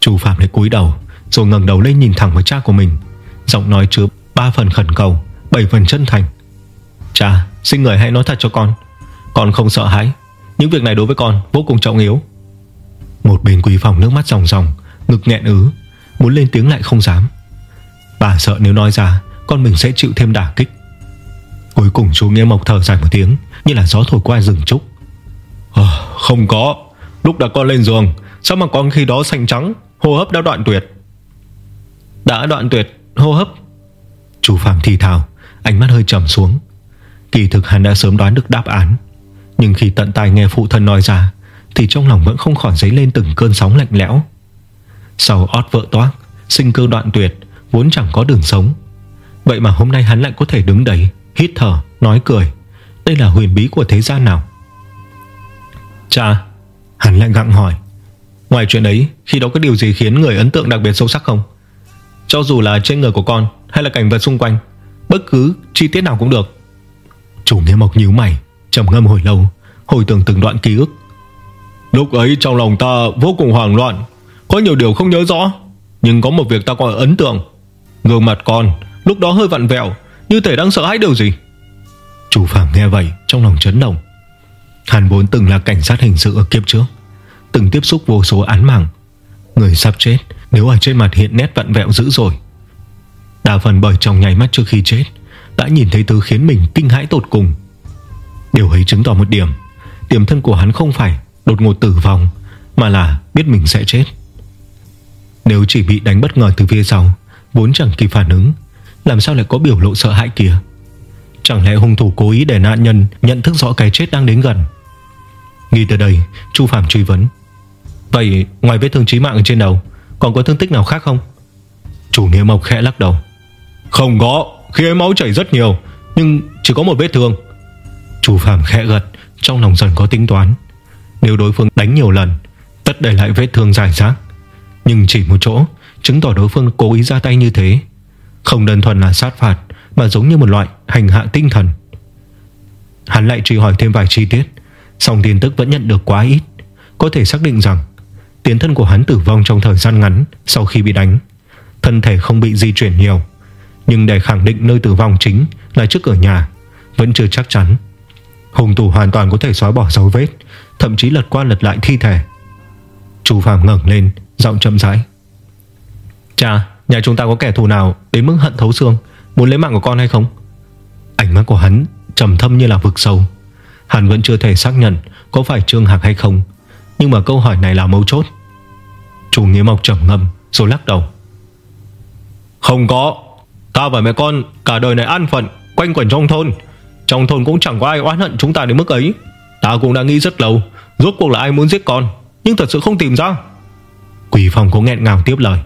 [SPEAKER 1] Chu Phạm lại cúi đầu Rồi ngẩng đầu lên nhìn thẳng vào cha của mình. Giọng nói chứa ba phần khẩn cầu Bảy phần chân thành. Cha xin người hãy nói thật cho con. Con không sợ hãi. Những việc này đối với con vô cùng trọng yếu. Một bên quý phòng nước mắt ròng ròng Ngực nghẹn ứ Muốn lên tiếng lại không dám. Bà sợ nếu nói ra Con mình sẽ chịu thêm đả kích. Cuối cùng chú Nghĩa Mộc thở dài một tiếng Như là gió thổi qua rừng trúc. À, Không có. Lúc đã con lên giường Sao mà con khi đó xanh trắng? Hô hấp đã đoạn tuyệt. Đã đoạn tuyệt hô hấp. Chú Phạm thì thào Ánh mắt hơi trầm xuống. Kỳ thực hắn đã sớm đoán được đáp án. Nhưng khi tận tai nghe phụ thân nói ra Thì trong lòng vẫn không khỏi dấy lên từng cơn sóng lạnh lẽo. Sau ót vợ toác Sinh cơ đoạn tuyệt Vốn chẳng có đường sống. Vậy mà hôm nay hắn lại có thể đứng đấy Hít thở, nói cười. Đây là huyền bí của thế gian nào? Cha Hắn lại gặng hỏi. Ngoài chuyện ấy, Khi đó có điều gì khiến người ấn tượng đặc biệt sâu sắc không? Cho dù là trên người của con Hay là cảnh vật xung quanh, Bất cứ chi tiết nào cũng được. Chủ nghĩa mộc nhíu mày, trầm ngâm hồi lâu, Hồi tưởng từng đoạn ký ức. Lúc ấy trong lòng ta vô cùng hoảng loạn, Có nhiều điều không nhớ rõ, Nhưng có một việc ta còn ấn tượng. Gương mặt con lúc đó hơi vặn vẹo, Như thể đang sợ hãi điều gì. Chủ phạm nghe vậy trong lòng chấn động. Hàn vốn từng là cảnh sát hình sự ở kiếp trước. Từng tiếp xúc vô số án mạng. Người sắp chết, Nếu ở trên mặt hiện nét vặn vẹo dữ rồi Đa phần bởi trong nháy mắt trước khi chết, Đã nhìn thấy thứ khiến mình kinh hãi tột cùng. Điều ấy chứng tỏ một điểm tiềm thân của hắn không phải Đột ngột tử vong, Mà là biết mình sẽ chết. Nếu chỉ bị đánh bất ngờ từ phía sau, Vốn chẳng kịp phản ứng, Làm sao lại có biểu lộ sợ hãi kia? Chẳng lẽ hung thủ cố ý để nạn nhân Nhận thức rõ cái chết đang đến gần? Nghĩ tới đây, Chu Phạm truy vấn. Vậy, ngoài vết thương chí mạng trên đầu, Còn có thương tích nào khác không? Chủ nghĩa mộc khẽ lắc đầu. Không có, Khi ấy máu chảy rất nhiều, Nhưng chỉ có một vết thương. Chủ Phạm khẽ gật, Trong lòng dần có tính toán. Nếu đối phương đánh nhiều lần, Tất để lại vết thương dài rác. Nhưng chỉ một chỗ, Chứng tỏ đối phương cố ý ra tay như thế. Không đơn thuần là sát phạt, Mà giống như một loại hành hạ tinh thần. Hắn lại truy hỏi thêm vài chi tiết, Song tin tức vẫn nhận được quá ít. Có thể xác định rằng Tiến thân của hắn tử vong trong thời gian ngắn Sau khi bị đánh. Thân thể không bị di chuyển nhiều, Nhưng để khẳng định nơi tử vong chính Là trước cửa nhà, Vẫn chưa chắc chắn. Hùng thủ hoàn toàn có thể xóa bỏ dấu vết, Thậm chí lật qua lật lại thi thể. Chú Phạm ngẩng lên, Giọng chậm rãi. Cha, nhà chúng ta có kẻ thù nào Đến mức hận thấu xương, Muốn lấy mạng của con hay không? Ánh mắt của hắn trầm thâm như là vực sâu. Hắn vẫn chưa thể xác nhận Có phải Trương Hạc hay không nhưng mà câu hỏi này là mấu chốt. Chủ nghĩa mộc trầm ngâm, rồi lắc đầu. Không có. Ta và mẹ con cả đời này an phận, Quanh quẩn trong thôn. Trong thôn cũng chẳng có ai oán hận chúng ta đến mức ấy. Ta cũng đã nghĩ rất lâu, Rốt cuộc là ai muốn giết con. Nhưng thật sự không tìm ra. Quỷ phòng cũng nghẹn ngào tiếp lời.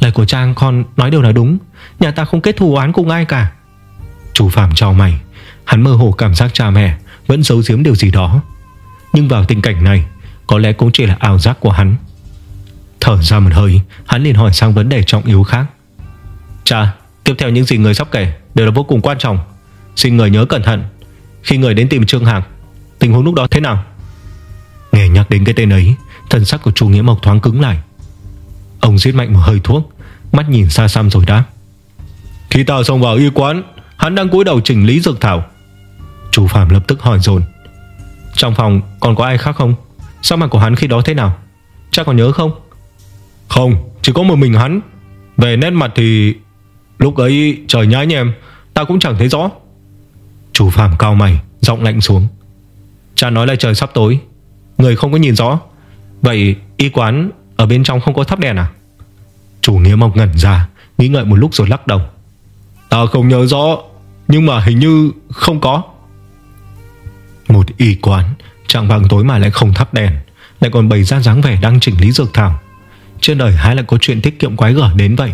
[SPEAKER 1] Lời của Trang con nói đều là đúng. Nhà ta không kết thù oán cùng ai cả. Chủ Phạm cho mày. Hắn mơ hồ cảm giác cha mẹ Vẫn giấu giếm điều gì đó. Nhưng vào tình cảnh này có lẽ cũng chỉ là ảo giác của hắn. Thở ra một hơi, Hắn liền hỏi sang vấn đề trọng yếu khác. Cha, Tiếp theo những gì người sắp kể Đều là vô cùng quan trọng. Xin người nhớ cẩn thận. Khi người đến tìm Trương Hạc, Tình huống lúc đó thế nào? Nghe nhắc đến cái tên ấy, Thần sắc của chú Nghĩa Mộc thoáng cứng lại. Ông giết mạnh một hơi thuốc, Mắt nhìn xa xăm rồi đáp. Khi ta xông vào y quán, Hắn đang cúi đầu chỉnh lý dược thảo. Chú Phạm lập tức hỏi dồn. Trong phòng còn có ai khác không? Sao mặt của hắn khi đó thế nào? Chắc còn nhớ không? Không, chỉ có một mình hắn. Về nét mặt thì Lúc ấy trời nhá nhem, Ta cũng chẳng thấy rõ. Chủ Phạm cao mày, Giọng lạnh xuống. Cha nói là trời sắp tối, Người không có nhìn rõ. Vậy y quán ở bên trong không có thắp đèn à? Chủ nghĩa mộc ngẩn ra, Nghĩ ngợi một lúc rồi lắc đầu. Ta không nhớ rõ, Nhưng mà hình như không có. Một y quán Trạng vàng tối mà lại không thắp đèn Lại còn bày ra dáng vẻ đang chỉnh lý dược thảo. Trên đời hái lại có chuyện tiết kiệm quái gở đến vậy?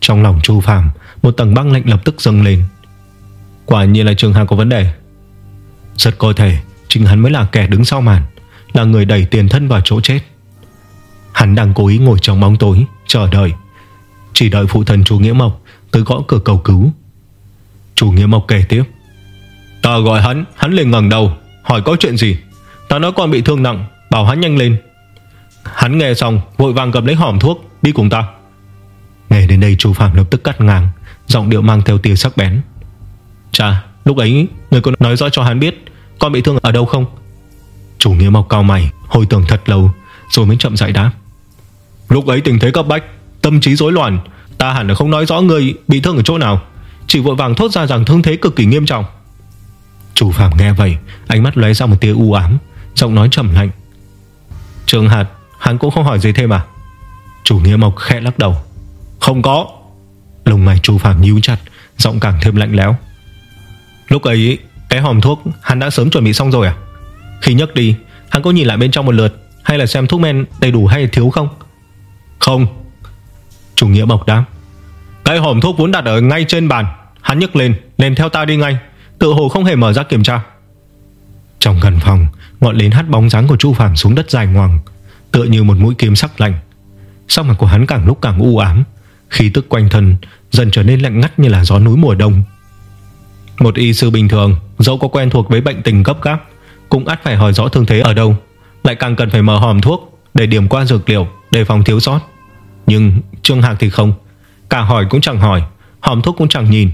[SPEAKER 1] Trong lòng Chu Phàm Một tầng băng lạnh lập tức dâng lên. Quả nhiên là trường hàng có vấn đề. Rất có thể Chính hắn mới là kẻ đứng sau màn Là người đẩy tiền thân vào chỗ chết. Hắn đang cố ý ngồi trong bóng tối Chờ đợi. Chỉ đợi phụ thần chú Nghĩa Mộc Tới gõ cửa cầu cứu. Chủ Nghĩa Mộc kể tiếp. Ta gọi hắn, hắn liền ngẩng đầu. Hỏi có chuyện gì? Ta nói con bị thương nặng, bảo hắn nhanh lên. Hắn nghe xong vội vàng cầm lấy hòm thuốc Đi cùng ta. Nghe đến đây chú Phạm lập tức cắt ngang Giọng điệu mang theo tia sắc bén. Chà, lúc ấy người có nói rõ cho hắn biết Con bị thương ở đâu không? Chủ nghĩa mọc cao mày Hồi tưởng thật lâu Rồi mới chậm dại đáp. Lúc ấy tình thế cấp bách Tâm trí rối loạn Ta hẳn là không nói rõ người bị thương ở chỗ nào Chỉ vội vàng thốt ra rằng thương thế cực kỳ nghiêm trọng. Chủ phạm nghe vậy, Ánh mắt lóe ra một tia u ám, Giọng nói trầm lạnh. Trường hạt, hắn cũng không hỏi gì thêm à? Chủ nghĩa mộc khẽ lắc đầu. Không có. Lồng mày chủ phạm nhíu chặt, Giọng càng thêm lạnh lẽo. Lúc ấy, cái hòm thuốc hắn đã sớm chuẩn bị xong rồi à? Khi nhấc đi, Hắn có nhìn lại bên trong một lượt, Hay là xem thuốc men đầy đủ hay thiếu không? Không. Chủ nghĩa mộc đáp. Cái hòm thuốc vốn đặt ở ngay trên bàn. Hắn nhấc lên lên theo ta đi ngay. Tự hồ không hề mở ra kiểm tra. Trong gần phòng, Ngọn nến hắt bóng dáng của Chu Phàm xuống đất dài ngoằng, Tựa như một mũi kiếm sắc lạnh. Sắc mặt của hắn càng lúc càng u ám, Khí tức quanh thân Dần trở nên lạnh ngắt như là gió núi mùa đông. Một y sư bình thường, Dẫu có quen thuộc với bệnh tình gấp gáp, Cũng ắt phải hỏi rõ thương thế ở đâu, Lại càng cần phải mở hòm thuốc Để điểm qua dược liệu Để phòng thiếu sót. Nhưng Trương Hạc thì không, Cả hỏi cũng chẳng hỏi, Hòm thuốc cũng chẳng nhìn,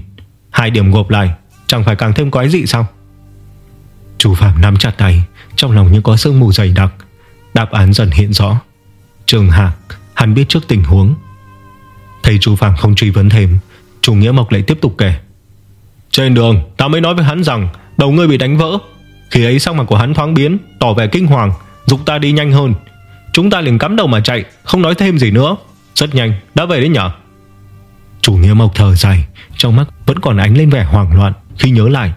[SPEAKER 1] Hai điểm gộp lại Chẳng phải càng thêm quái dị sao? Chú Phạm nắm chặt tay, Trong lòng như có sương mù dày đặc. Đáp án dần hiện rõ. Trường Hạc, hắn biết trước tình huống. Thấy chú Phạm không truy vấn thêm, Chủ Nghĩa Mộc lại tiếp tục kể. Trên đường, ta mới nói với hắn rằng, Đầu ngươi bị đánh vỡ. Khi ấy sắc mặt của hắn thoáng biến, Tỏ vẻ kinh hoàng, Dục ta đi nhanh hơn. Chúng ta liền cắm đầu mà chạy, Không nói thêm gì nữa. Rất nhanh, đã về đấy nhở Chủ nghĩa mộc thở dài, Trong mắt vẫn còn ánh lên vẻ hoảng loạn. Khi nhớ lại.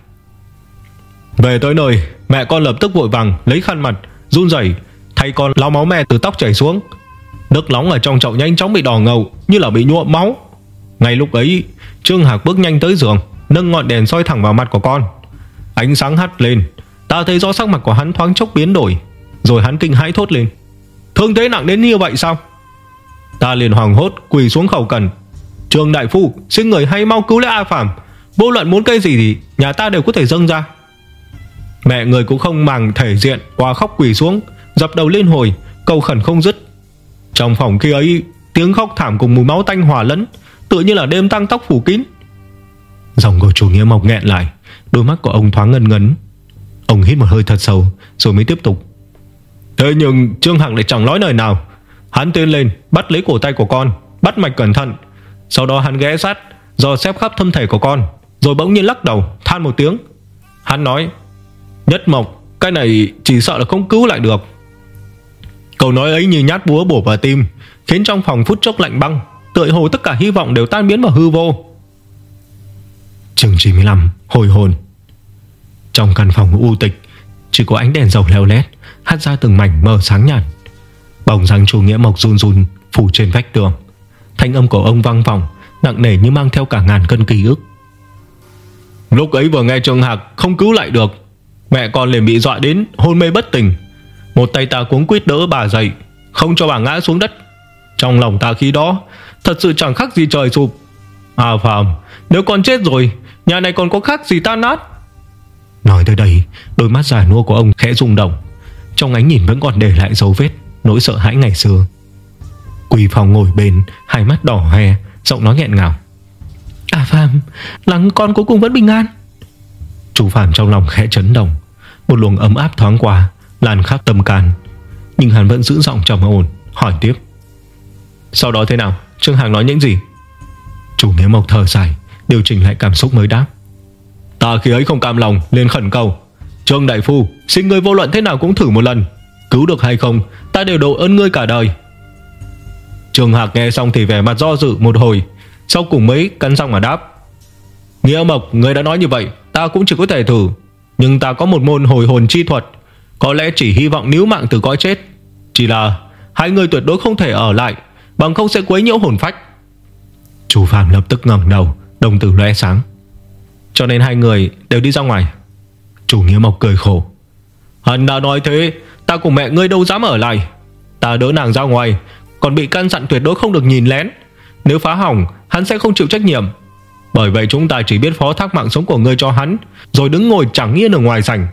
[SPEAKER 1] Về tới nơi, Mẹ con lập tức vội vàng lấy khăn mặt, Run rẩy, Thay con lau máu mẹ từ tóc chảy xuống. Nước nóng ở trong chậu nhanh chóng bị đỏ ngầu, Như là bị nhuộm máu. Ngay lúc ấy, Trương Hạc bước nhanh tới giường, Nâng ngọn đèn soi thẳng vào mặt của con. Ánh sáng hắt lên, Ta thấy rõ sắc mặt của hắn thoáng chốc biến đổi, Rồi hắn kinh hãi thốt lên. Thương thế nặng đến như vậy sao? Ta liền hoàng hốt quỳ xuống khẩu cần trương đại phu, xin người hay mau cứu lấy A Phạm Vô luận muốn cây gì thì Nhà ta đều có thể dâng ra. Mẹ người cũng không màng thể diện qua khóc quỳ xuống, Dập đầu lên hồi, Cầu khẩn không dứt. Trong phòng kia ấy, Tiếng khóc thảm cùng mùi máu tanh hòa lẫn, Tự như là đêm tăng tóc phủ kín. Dòng của chủ nghĩa mộc nghẹn lại, Đôi mắt của ông thoáng ngân ngấn. Ông hít một hơi thật sâu, Rồi mới tiếp tục. Thế nhưng Trương Hằng lại chẳng nói lời nào. Hắn tiến lên, bắt lấy cổ tay của con, Bắt mạch cẩn thận. Sau đó hắn ghé sát Dò xếp khắp thân thể của con. Rồi bỗng nhiên lắc đầu, than một tiếng. Hắn nói, Nhất mộc, cái này chỉ sợ là không cứu lại được. Câu nói ấy như nhát búa bổ vào tim, Khiến trong phòng phút chốc lạnh băng, Tựa hồ tất cả hy vọng đều tan biến vào hư vô. Chương 95 Hồi hồn. Trong căn phòng u tịch, Chỉ có ánh đèn dầu leo lét, Hắt ra từng mảnh mờ sáng nhạt. Bóng dáng chủ nghĩa mộc run run, Phủ trên vách tường. Thanh âm của ông vang vọng, Nặng nề như mang theo cả ngàn cân ký ức. Lúc ấy vừa nghe Trương Hạc Không cứu lại được, Mẹ con liền bị dọa đến hôn mê bất tỉnh. Một tay ta cuống quýt đỡ bà dậy, Không cho bà ngã xuống đất. Trong lòng ta khi đó, Thật sự chẳng khác gì trời sụp. À Phạm, Nếu con chết rồi, Nhà này còn có khác gì tan nát? Nói tới đây, Đôi mắt già nua của ông khẽ rung động. Trong ánh nhìn vẫn còn để lại dấu vết, Nỗi sợ hãi ngày xưa. Quỳ phòng ngồi bên, Hai mắt đỏ hoe, Giọng nói nghẹn ngào. À Phạm Lắng con cuối cùng vẫn bình an. Chú Phạm trong lòng khẽ chấn động. Một luồng ấm áp thoáng qua, Lan khắp tâm can. Nhưng hắn vẫn giữ giọng trầm ổn, Hỏi tiếp. Sau đó thế nào? Trương Hằng nói những gì? Chủ nghĩa mộc thở dài, Điều chỉnh lại cảm xúc mới đáp. Ta khi ấy không cam lòng liền khẩn cầu. Trương Đại Phu, Xin ngươi vô luận thế nào cũng thử một lần. Cứu được hay không, Ta đều độ ơn ngươi cả đời. Trường Hạc nghe xong thì vẻ mặt do dự một hồi. Sau cùng mấy cắn răng mà đáp, Nghĩa Mộc, người đã nói như vậy, Ta cũng chỉ có thể thử, Nhưng ta có một môn hồi hồn chi thuật, Có lẽ chỉ hy vọng níu mạng từ cõi chết. Chỉ là Hai người tuyệt đối không thể ở lại, Bằng không sẽ quấy nhiễu hồn phách. Chú Phạm lập tức ngẩng đầu, Đồng tử lóe sáng. Cho nên hai người đều đi ra ngoài. Chủ nghĩa mộc cười khổ, Hắn đã nói thế, Ta cùng mẹ ngươi đâu dám ở lại. Ta đỡ nàng ra ngoài, Còn bị căn dặn tuyệt đối không được nhìn lén. Nếu phá hỏng hắn sẽ không chịu trách nhiệm. Bởi vậy chúng ta chỉ biết phó thác mạng sống của ngươi cho hắn, Rồi đứng ngồi chẳng yên ở ngoài sảnh.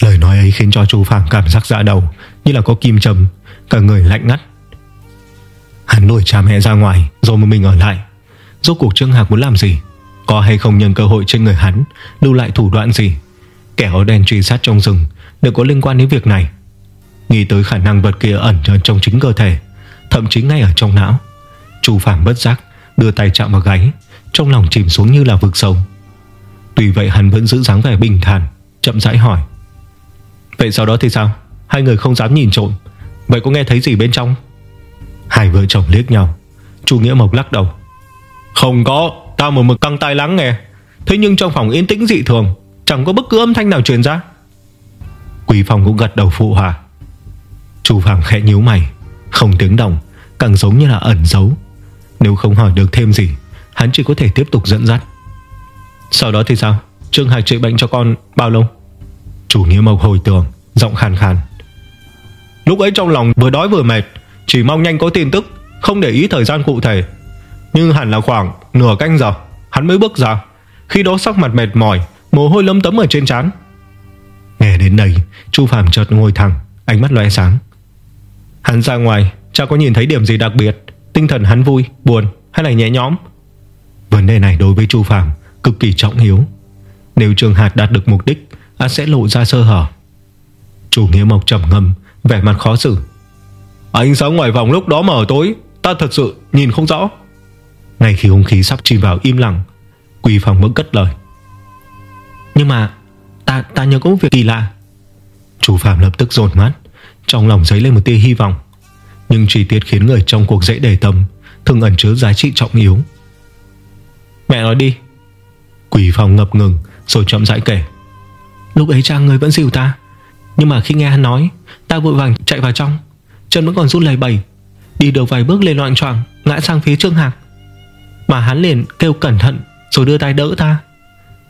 [SPEAKER 1] Lời nói ấy khiến cho Chu Phàm cảm giác dạ đầu, Như là có kim châm, Cả người lạnh ngắt. Hắn đuổi cha mẹ ra ngoài, Rồi một mình ở lại. Rốt cuộc Trương Hạc muốn làm gì? Có hay không nhân cơ hội trên người hắn, Lưu lại thủ đoạn gì? Kẻ áo đen truy sát trong rừng Đều có liên quan đến việc này? Nghĩ tới khả năng vật kia ẩn trong chính cơ thể, Thậm chí ngay ở trong não. Chu Phạm bất giác Đưa tay chạm vào gáy, Trong lòng chìm xuống như là vực sâu. Tuy vậy hắn vẫn giữ dáng vẻ bình thản, Chậm rãi hỏi, Vậy sau đó thì sao? Hai người không dám nhìn trộm, Vậy có nghe thấy gì bên trong? Hai vợ chồng liếc nhau, Chu Nghĩa Mộc lắc đầu, Không có tao một mực căng tai lắng nghe. Thế nhưng trong phòng yên tĩnh dị thường, Chẳng có bất cứ âm thanh nào truyền ra. Quý Phong cũng gật đầu phụ hòa Chu Phạm khẽ nhíu mày, Không tiếng động, Càng giống như là ẩn giấu. Nếu không hỏi được thêm gì, Hắn chỉ có thể tiếp tục dẫn dắt. Sau đó thì sao? Trương Hải trị bệnh cho con bao lâu? Chủ nghĩa mộc hồi tưởng, Giọng khàn khàn. Lúc ấy trong lòng vừa đói vừa mệt, Chỉ mong nhanh có tin tức, Không để ý thời gian cụ thể. Nhưng hẳn là khoảng nửa canh giờ, Hắn mới bước ra. Khi đó sắc mặt mệt mỏi, Mồ hôi lấm tấm ở trên trán. Nghe đến đây, Chu Phạm chợt ngồi thẳng, Ánh mắt loe sáng. Hắn ra ngoài Cha có nhìn thấy điểm gì đặc biệt. Tinh thần hắn vui, buồn hay là nhẹ nhõm? Vấn đề này đối với Chu phàm Cực kỳ trọng yếu. Nếu Trường Hạt đạt được mục đích Hắn sẽ lộ ra sơ hở. Chủ nghĩa mộc trầm ngâm Vẻ mặt khó xử. Ánh sáng ngoài vòng lúc đó mở tối Ta thật sự nhìn không rõ. Ngay khi không khí sắp chìm vào im lặng Quỳ phòng bỗng cất lời. Nhưng mà Ta ta nhớ có một việc kỳ lạ. Chủ Phạm lập tức dồn mắt Trong lòng dấy lên một tia hy vọng. Nhưng chi tiết khiến người trong cuộc dễ đề tâm Thường ẩn chứa giá trị trọng yếu. Mẹ nói đi. Quỷ phòng ngập ngừng Rồi chậm rãi kể. Lúc ấy cha người vẫn dìu ta. Nhưng mà khi nghe hắn nói Ta vội vàng chạy vào trong. Chân vẫn còn run lầy bầy Đi được vài bước lên loạn choạng Ngã sang phía Trương Hạc. Mà hắn liền kêu cẩn thận Rồi đưa tay đỡ ta.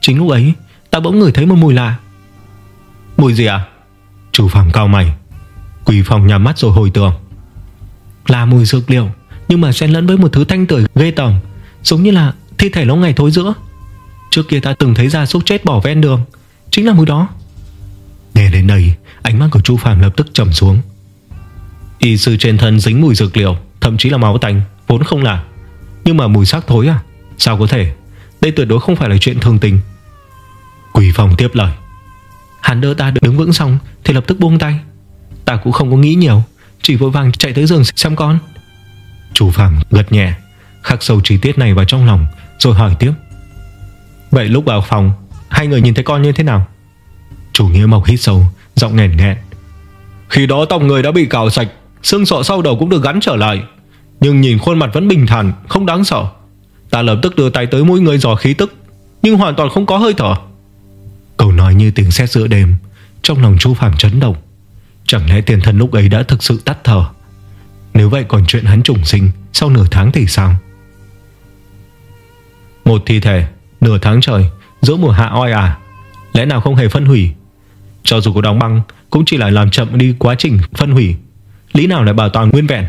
[SPEAKER 1] Chính lúc ấy Ta bỗng ngửi thấy một mùi lạ. Mùi gì à Chủ phòng cao mày. Quỳ phòng nhắm mắt rồi hồi tưởng là mùi dược liệu, Nhưng mà xen lẫn với một thứ thanh tưởi ghê tởm, Giống như là thi thể lâu ngày thối giữa. Trước kia ta từng thấy gia súc chết bỏ ven đường, Chính là mùi đó. Nghe đến đây, Ánh mắt của Chu Phạm lập tức trầm xuống. Y sư trên thân dính mùi dược liệu, Thậm chí là máu tanh, Vốn không là. Nhưng mà mùi xác thối à? Sao có thể? Đây tuyệt đối không phải là chuyện thường tình. Quỷ phòng tiếp lời. Hắn đỡ ta đứng vững xong Thì lập tức buông tay. Ta cũng không có nghĩ nhiều. Chỉ vội vàng chạy tới giường xem con. Chủ Phạm gật nhẹ, Khắc sâu chi tiết này vào trong lòng, Rồi hỏi tiếp. Vậy lúc vào phòng, Hai người nhìn thấy con như thế nào? Chủ nghĩa mộc hít sâu, Giọng nghẹn nghẹn. Khi đó tòng người đã bị cào sạch, Xương sọ sau đầu cũng được gắn trở lại. Nhưng nhìn khuôn mặt vẫn bình thản, Không đáng sợ. Ta lập tức đưa tay tới mũi người dò khí tức, Nhưng hoàn toàn không có hơi thở. Câu nói như tiếng sét giữa đêm, Trong lòng chú Phạm chấn động. Chẳng lẽ tiền thân lúc ấy đã thực sự tắt thở? Nếu vậy còn chuyện hắn trùng sinh, Sau nửa tháng thì sao? Một thi thể, Nửa tháng trời, Giữa mùa hạ oi à? Lẽ nào không hề phân hủy? Cho dù có đóng băng, Cũng chỉ là làm chậm đi quá trình phân hủy. Lý nào lại bảo toàn nguyên vẹn?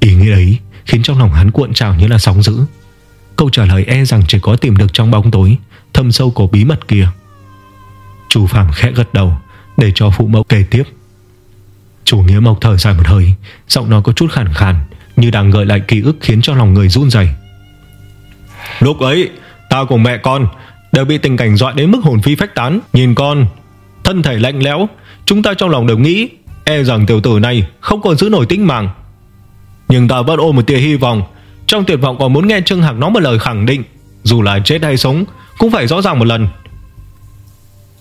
[SPEAKER 1] Ý nghĩ ấy khiến trong lòng hắn cuộn trào như là sóng dữ. Câu trả lời e rằng chỉ có tìm được trong bóng tối, Thâm sâu của bí mật kia. Chủ Phạm khẽ gật đầu, Để cho phụ mẫu kể tiếp. Chủ nghĩa mộc thở dài một hơi Giọng nói có chút khàn khàn Như đang gợi lại ký ức khiến cho lòng người run dày Lúc ấy Ta cùng mẹ con Đều bị tình cảnh dọa đến mức hồn phi phách tán. Nhìn con Thân thể lạnh lẽo Chúng ta trong lòng đều nghĩ E rằng tiểu tử này không còn giữ nổi tính mạng. Nhưng ta vẫn ôm một tia hy vọng Trong tuyệt vọng còn muốn nghe Trương Hạc nói một lời khẳng định Dù là chết hay sống Cũng phải rõ ràng một lần.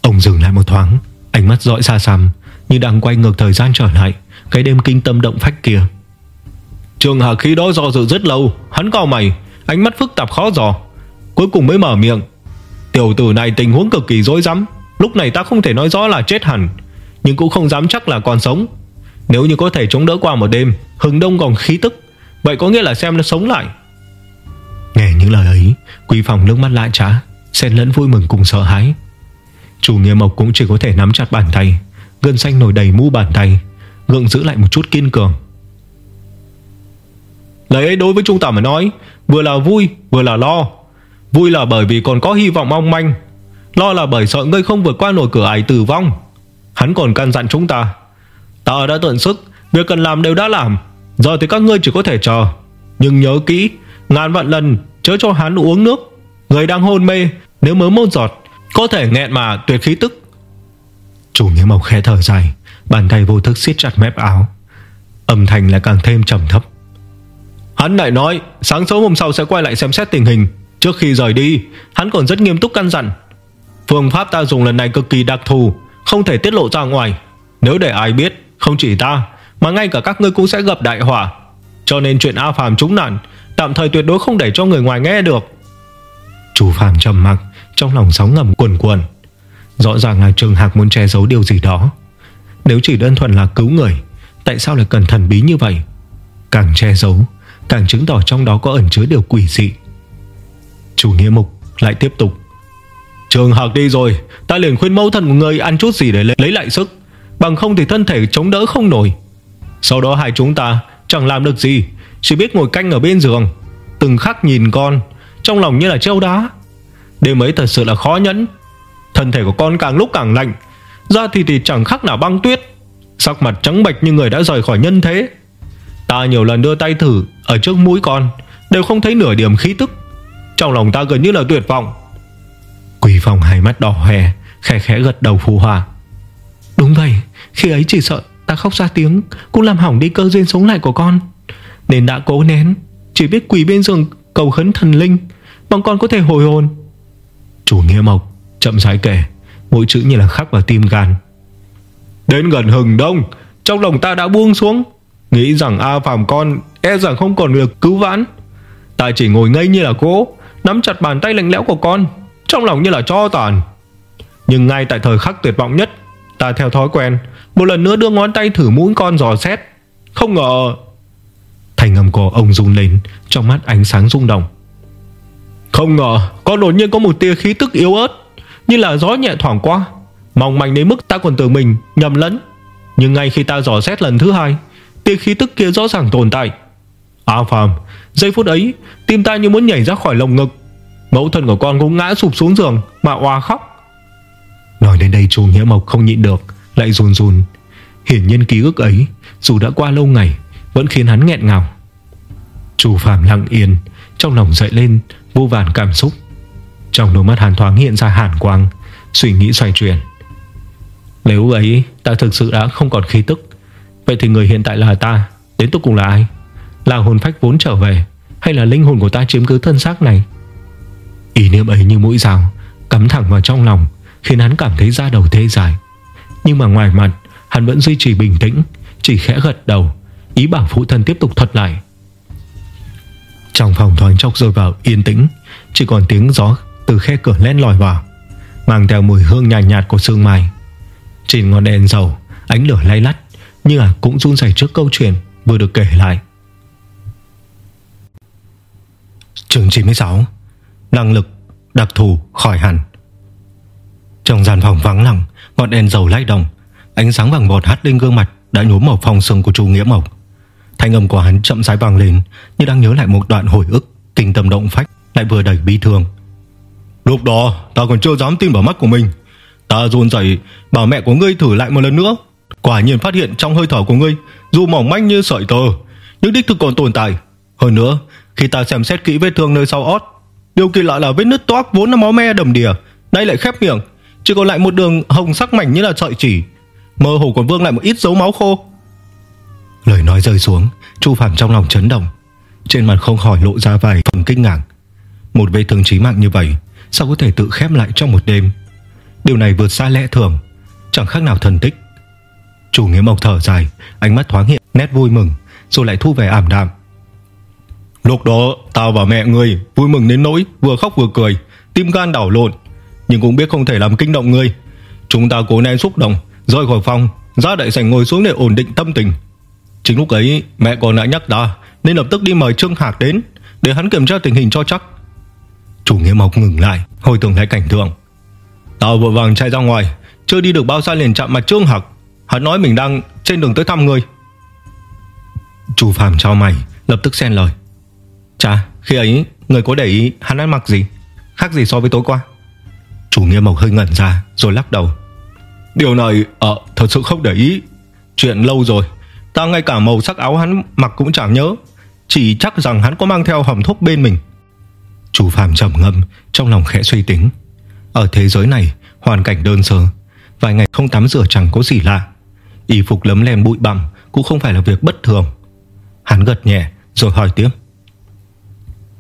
[SPEAKER 1] Ông dừng lại một thoáng Ánh mắt dõi xa xăm như đang quay ngược thời gian trở lại, Cái đêm kinh tâm động phách kia. Trường Hà khi đó do dự rất lâu, Hắn cao mày, Ánh mắt phức tạp khó dò, Cuối cùng mới mở miệng. Tiểu tử này tình huống cực kỳ rối rắm, Lúc này ta không thể nói rõ là chết hẳn, Nhưng cũng không dám chắc là còn sống. Nếu như có thể chống đỡ qua một đêm, Hừng đông còn khí tức, Vậy có nghĩa là xem nó sống lại. Nghe những lời ấy, Quý phòng nước mắt lại trá, Xen lẫn vui mừng cùng sợ hãi. Chủ nghĩa mộc cũng chỉ có thể nắm chặt bàn tay. Gân xanh nổi đầy mu bàn tay, Gượng giữ lại một chút kiên cường. Lời ấy đối với chúng ta mà nói, Vừa là vui, vừa là lo. Vui là bởi vì còn có hy vọng mong manh. Lo là bởi sợ ngươi không vượt qua nổi cửa ải tử vong. Hắn còn căn dặn chúng ta Ta đã tận sức, Việc cần làm đều đã làm. Giờ thì các ngươi chỉ có thể chờ. Nhưng nhớ kỹ, Ngàn vạn lần chớ cho hắn uống nước. Người đang hôn mê, Nếu mớ một giọt, Có thể nghẹn mà tuyệt khí tức. Chủ nghĩa mộc khẽ thở dài, Bàn tay vô thức siết chặt mép áo. Âm thanh lại càng thêm trầm thấp. Hắn lại nói, Sáng sớm hôm sau sẽ quay lại xem xét tình hình. Trước khi rời đi, Hắn còn rất nghiêm túc căn dặn. Phương pháp ta dùng lần này cực kỳ đặc thù, Không thể tiết lộ ra ngoài. Nếu để ai biết, Không chỉ ta, Mà ngay cả các ngươi cũng sẽ gặp đại hỏa Cho nên chuyện A Phàm trúng nạn, Tạm thời tuyệt đối không để cho người ngoài nghe được. Chủ Phàm trầm mặc, Trong lòng sóng ngầm cuồn cuộn. Rõ ràng là Trường Hạc muốn che giấu điều gì đó. Nếu chỉ đơn thuần là cứu người, Tại sao lại cần thần bí như vậy? Càng che giấu, Càng chứng tỏ trong đó có ẩn chứa điều quỷ dị. Chủ nghĩa mục lại tiếp tục. Trường Hạc đi rồi, Ta liền khuyên mẫu thân của người ăn chút gì để lấy lại sức. Bằng không thì thân thể chống đỡ không nổi. Sau đó hai chúng ta Chẳng làm được gì, Chỉ biết ngồi canh ở bên giường, Từng khắc nhìn con, Trong lòng như là treo đá. Đêm ấy thật sự là khó nhẫn. Thân thể của con càng lúc càng lạnh. Da thì thì chẳng khác nào băng tuyết. Sắc mặt trắng bệch như người đã rời khỏi nhân thế. Ta nhiều lần đưa tay thử Ở trước mũi con Đều không thấy nửa điểm khí tức. Trong lòng ta gần như là tuyệt vọng. Quỷ phòng hai mắt đỏ hoe, Khẽ khẽ gật đầu phù hòa Đúng vậy Khi ấy chỉ sợ ta khóc ra tiếng Cũng làm hỏng đi cơ duyên sống lại của con. Nên đã cố nén Chỉ biết quỳ bên giường cầu khấn thần linh Mong con có thể hồi hồn. Chủ nghĩa mộc chậm rãi kể, Mỗi chữ như là khắc vào tim gan. Đến gần hừng đông, Trong lòng ta đã buông xuống, Nghĩ rằng A Phạm con E rằng không còn được cứu vãn. Ta chỉ ngồi ngây như là gỗ, Nắm chặt bàn tay lạnh lẽo của con, Trong lòng như là cho tàn. Nhưng ngay tại thời khắc tuyệt vọng nhất, Ta theo thói quen, Một lần nữa đưa ngón tay thử mũi con dò xét. Không ngờ Thành âm của ông rung lên, Trong mắt ánh sáng rung động. Không ngờ, con đột nhiên có một tia khí tức yếu ớt. Như là gió nhẹ thoảng qua, Mong manh đến mức ta còn tưởng mình nhầm lẫn. Nhưng ngay khi ta dò xét lần thứ hai, Tia khí tức kia rõ ràng tồn tại. À, A Phàm Giây phút ấy, Tim ta như muốn nhảy ra khỏi lồng ngực. Mẫu thân của con cũng ngã sụp xuống giường Mà oa khóc. Nói đến đây chú Nghĩa Mộc không nhịn được, Lại run run. Hiển nhiên ký ức ấy, Dù đã qua lâu ngày, Vẫn khiến hắn nghẹn ngào. Chủ Phạm lặng yên, Trong lòng dậy lên vô vàn cảm xúc. Trong đôi mắt hàn thoáng hiện ra hàn quang, Suy nghĩ xoay chuyển. Nếu ấy, ta thực sự đã không còn khí tức. Vậy thì người hiện tại là ta, Đến cuối cùng là ai? Là hồn phách vốn trở về, Hay là linh hồn của ta chiếm cứ thân xác này? Ý niệm ấy như mũi rào Cắm thẳng vào trong lòng, Khiến hắn cảm thấy da đầu tê dài Nhưng mà ngoài mặt, hắn vẫn duy trì bình tĩnh, Chỉ khẽ gật đầu, Ý bảo phụ thân tiếp tục thuật lại. Trong phòng thoáng chốc rơi vào yên tĩnh, Chỉ còn tiếng gió từ khe cửa len lỏi vào, Mang theo mùi hương nhạt nhạt của sương mai Trên ngọn đèn dầu, Ánh lửa lay lắt Nhưng à cũng run rẩy trước câu chuyện Vừa được kể lại. Chương 96 Năng lực đặc thù khỏi hẳn. Trong gian phòng vắng lặng, Ngọn đèn dầu lay động, Ánh sáng vàng bọt hắt lên gương mặt Đã nhuốm màu phong sương của Chu Nghĩa Mộc. Thanh âm của hắn chậm rãi vang lên, Như đang nhớ lại một đoạn hồi ức Kinh tâm động phách Lại vừa đầy bi thương. Lúc đó ta còn chưa dám tin vào mắt của mình. Ta run rẩy, Bảo mẹ của ngươi thử lại một lần nữa. Quả nhiên phát hiện trong hơi thở của ngươi, Dù mỏng manh như sợi tơ Nhưng đích thực còn tồn tại. Hơn nữa, khi ta xem xét kỹ vết thương nơi sau ót, Điều kỳ lạ là vết nứt toác vốn là máu me đầm đìa, Nay lại khép miệng, Chỉ còn lại một đường hồng sắc mảnh như là sợi chỉ. Mơ hồ còn vương lại một ít dấu máu khô. Lời nói rơi xuống, Chu Phạm trong lòng chấn động. Trên mặt không khỏi lộ ra vài phần kinh ngạc. Một vết thương chí mạng như vậy Sao có thể tự khép lại trong một đêm? Điều này vượt xa lẽ thường, Chẳng khác nào thần tích. Chủ nghĩa mộc thở dài, Ánh mắt thoáng hiện, nét vui mừng, Rồi lại thu về ảm đạm. Lúc đó, tao và mẹ ngươi Vui mừng đến nỗi vừa khóc vừa cười, Tim gan đảo lộn, Nhưng cũng biết không thể làm kinh động ngươi. Chúng ta cố nén xúc động, Rời khỏi phòng, Ra đại sảnh ngồi xuống để ổn định tâm tình. Chính lúc ấy, mẹ còn đã nhắc ta, Nên lập tức đi mời Trương Hạc đến, Để hắn kiểm tra tình hình cho chắc. Chủ nghĩa mộc ngừng lại, Hồi tưởng lại cảnh tượng. Tao vội vàng chạy ra ngoài, Chưa đi được bao xa liền chạm mặt Trương Hạc. Hắn nói mình đang trên đường tới thăm người. Chủ phàm cho mày, Lập tức xen lời. Chà, khi ấy, người có để ý hắn ăn mặc gì? Khác gì so với tối qua. Chủ nghĩa mộc hơi ngẩn ra, rồi lắc đầu. Điều này ờ thật sự không để ý. Chuyện lâu rồi, Ta ngay cả màu sắc áo hắn mặc cũng chẳng nhớ. Chỉ chắc rằng hắn có mang theo hầm thuốc bên mình. Chu phàm trầm ngâm, Trong lòng khẽ suy tính. Ở thế giới này, hoàn cảnh đơn sơ, Vài ngày không tắm rửa chẳng có gì lạ. Y phục lấm lem bụi bặm Cũng không phải là việc bất thường. Hắn gật nhẹ, rồi hỏi tiếp.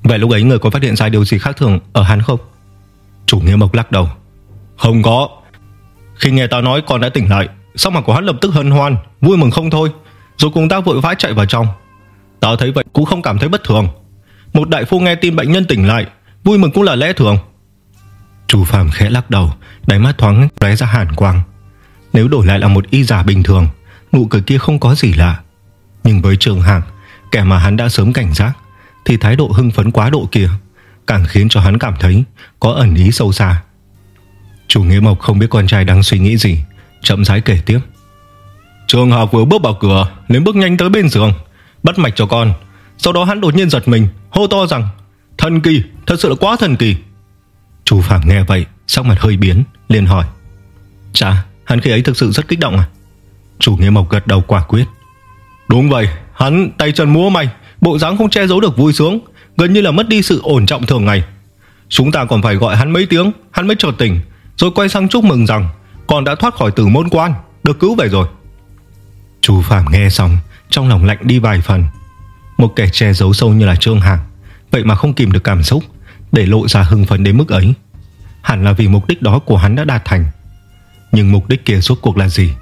[SPEAKER 1] Vậy lúc ấy người có phát hiện ra điều gì khác thường Ở hắn không? Chủ nghĩa mộc lắc đầu. Không có. Khi nghe tao nói, con đã tỉnh lại. Sao mà của hắn lập tức hân hoan, Vui mừng không thôi? Rồi cùng ta vội vã chạy vào trong. Tao thấy vậy cũng không cảm thấy bất thường. Một đại phu nghe tin bệnh nhân tỉnh lại, Vui mừng cũng là lẽ thường. Chủ phàm khẽ lắc đầu, Đáy mắt thoáng lóe ra hàn quang. Nếu đổi lại là một y giả bình thường, Nụ cười kia không có gì lạ. Nhưng với trường hạc Kẻ mà hắn đã sớm cảnh giác, Thì thái độ hưng phấn quá độ kia Càng khiến cho hắn cảm thấy Có ẩn ý sâu xa. Chủ nghĩa mộc không biết con trai đang suy nghĩ gì, Chậm rãi kể tiếp. Trường Hạc vừa bước vào cửa, liền bước nhanh tới bên giường, Bắt mạch cho con. Sau đó hắn đột nhiên giật mình, Hô to rằng, Thần kỳ, Thật sự là quá thần kỳ. Chú Phạm nghe vậy, Sắc mặt hơi biến, liền hỏi, Chà, hắn khi ấy thực sự rất kích động à? Chủ nghĩa mộc gật đầu quả quyết, Đúng vậy, Hắn tay chân múa may, Bộ dáng không che giấu được vui sướng, Gần như là mất đi sự ổn trọng thường ngày. Chúng ta còn phải gọi hắn mấy tiếng, Hắn mới trột tỉnh, Rồi quay sang chúc mừng rằng Con đã thoát khỏi tử môn quan, Được cứu về rồi. Chú Phạm nghe xong, Trong lòng lạnh đi vài phần. Một kẻ che giấu sâu như là Trương Hạc. Vậy mà không kìm được cảm xúc, Để lộ ra hưng phấn đến mức ấy. Hẳn là vì mục đích đó của hắn đã đạt thành. Nhưng mục đích kia suốt cuộc là gì?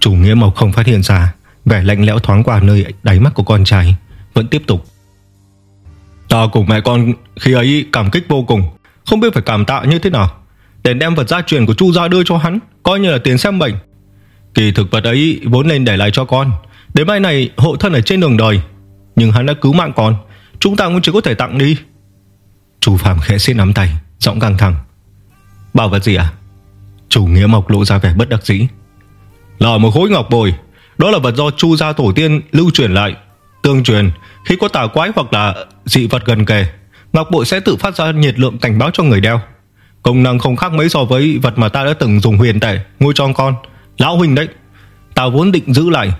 [SPEAKER 1] Chủ nghĩa mộc không phát hiện ra, Vẻ lạnh lẽo thoáng qua nơi đáy mắt của con trai, Vẫn tiếp tục. Ta cùng mẹ con khi ấy cảm kích vô cùng, Không biết phải cảm tạ như thế nào, Để đem vật gia truyền của chu gia đưa cho hắn, Coi như là tiền xem bệnh. Kỳ thực vật ấy vốn nên để lại cho con Đến mai này, hộ thân ở trên đường đời. Nhưng hắn đã cứu mạng con. Chúng ta cũng chỉ có thể tặng đi. Chủ Phạm khẽ xiết nắm tay, Giọng căng thẳng. Bảo vật gì à Chủ nghĩa mộc lộ ra vẻ bất đắc dĩ. Là một khối ngọc bồi. Đó là vật do chu gia tổ tiên lưu truyền lại. Tương truyền, Khi có tà quái hoặc là dị vật gần kề, Ngọc bội sẽ tự phát ra nhiệt lượng cảnh báo cho người đeo. Công năng không khác mấy so với vật mà ta đã từng dùng huyền tệ Ngôi cho con. Lão huynh đấy, Ta vốn định giữ lại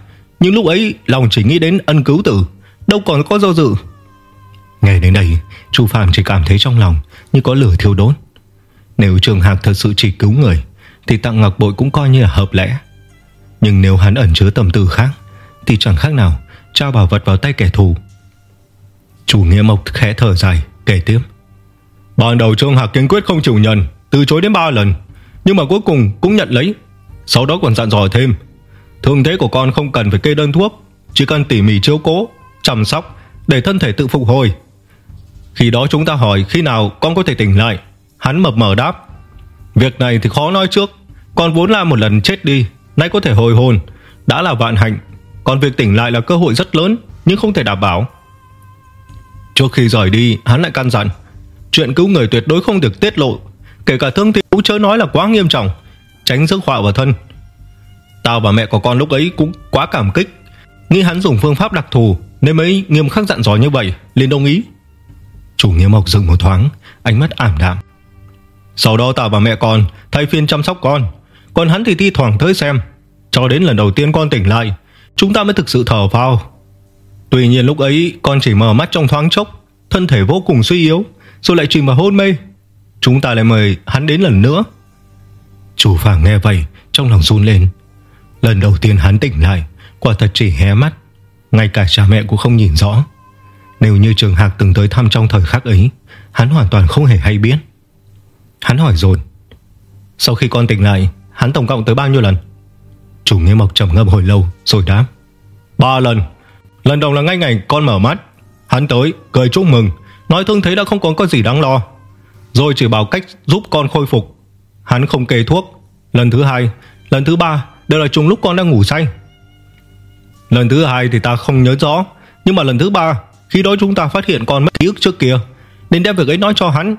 [SPEAKER 1] nhưng lúc ấy, lòng chỉ nghĩ đến ân cứu tử, Đâu còn có do dự. Nghe đến đây, Chu Phạm chỉ cảm thấy trong lòng Như có lửa thiêu đốt. Nếu trường hạc thật sự chỉ cứu người, Thì tặng ngọc bội cũng coi như là hợp lẽ. Nhưng nếu hắn ẩn chứa tầm tư khác, Thì chẳng khác nào Trao bảo vật vào tay kẻ thù. Chủ nghĩa mộc khẽ thở dài, Kể tiếp. Ban đầu Trương Hạc kiên quyết không chịu nhận, Từ chối đến 3 lần, Nhưng mà cuối cùng cũng nhận lấy. Sau đó còn dặn dò thêm Thương thế của con không cần phải kê đơn thuốc, Chỉ cần tỉ mỉ chiếu cố, Chăm sóc, để thân thể tự phục hồi. Khi đó chúng ta hỏi khi nào con có thể tỉnh lại, Hắn mập mờ đáp, Việc này thì khó nói trước, Con vốn là một lần chết đi, Nay có thể hồi hồn, Đã là vạn hạnh, Còn việc tỉnh lại là cơ hội rất lớn, Nhưng không thể đảm bảo. Trước khi rời đi, hắn lại căn dặn, Chuyện cứu người tuyệt đối không được tiết lộ, Kể cả thương thì cũng chớ nói là quá nghiêm trọng, Tránh rước họa vào thân. Tao và mẹ của con lúc ấy cũng quá cảm kích. Nghĩ hắn dùng phương pháp đặc thù, Nên mới nghiêm khắc dặn dò như vậy, liền đồng ý. Chủ nghĩa mộc dừng một thoáng, Ánh mắt ảm đạm. Sau đó tao và mẹ con thay phiên chăm sóc con. Còn hắn thì thi thoảng tới xem. Cho đến lần đầu tiên con tỉnh lại, Chúng ta mới thực sự thở phào. Tuy nhiên lúc ấy, con chỉ mở mắt trong thoáng chốc, Thân thể vô cùng suy yếu, Rồi lại chìm vào hôn mê. Chúng ta lại mời hắn đến lần nữa. Chủ phàng nghe vậy, Trong lòng run lên. Lần đầu tiên hắn tỉnh lại, Quả thật chỉ hé mắt. Ngay cả cha mẹ cũng không nhìn rõ. Nếu như trường Hạc từng tới thăm trong thời khắc ấy, Hắn hoàn toàn không hề hay biết. Hắn hỏi dồn, Sau khi con tỉnh lại, Hắn tổng cộng tới bao nhiêu lần? Chủ nghĩa mộc trầm ngâm hồi lâu, rồi đáp, Ba lần. Lần đầu là ngay ngày con mở mắt. Hắn tới, cười chúc mừng, Nói thương thế đã không còn có gì đáng lo. Rồi chỉ bảo cách giúp con khôi phục. Hắn không kê thuốc. Lần thứ hai, Lần thứ ba Đều là trùng lúc con đang ngủ say. Lần thứ hai thì ta không nhớ rõ, Nhưng mà lần thứ ba, Khi đó chúng ta phát hiện con mất ký ức trước kia, Nên đem việc ấy nói cho hắn.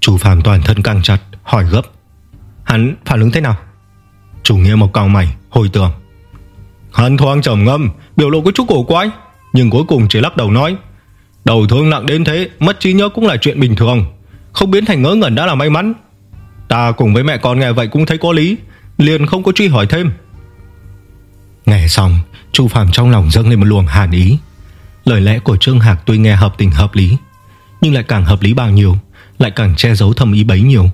[SPEAKER 1] Chủ phàm toàn thân căng chặt, Hỏi gấp. Hắn phản ứng thế nào? Chủ nghĩa một cao mày, hồi tưởng. Hắn thoáng trầm ngâm, Biểu lộ có chút cổ quái, Nhưng cuối cùng chỉ lắc đầu nói. Đầu thương nặng đến thế, Mất trí nhớ cũng là chuyện bình thường, Không biến thành ngớ ngẩn đã là may mắn. Ta cùng với mẹ con nghe vậy cũng thấy có lý Liền không có truy hỏi thêm. Nghe xong, Chu Phạm trong lòng dâng lên một luồng hàn ý. Lời lẽ của Trương Hạc tuy nghe hợp tình hợp lý, Nhưng lại càng hợp lý bao nhiêu, Lại càng che giấu thâm ý bấy nhiêu.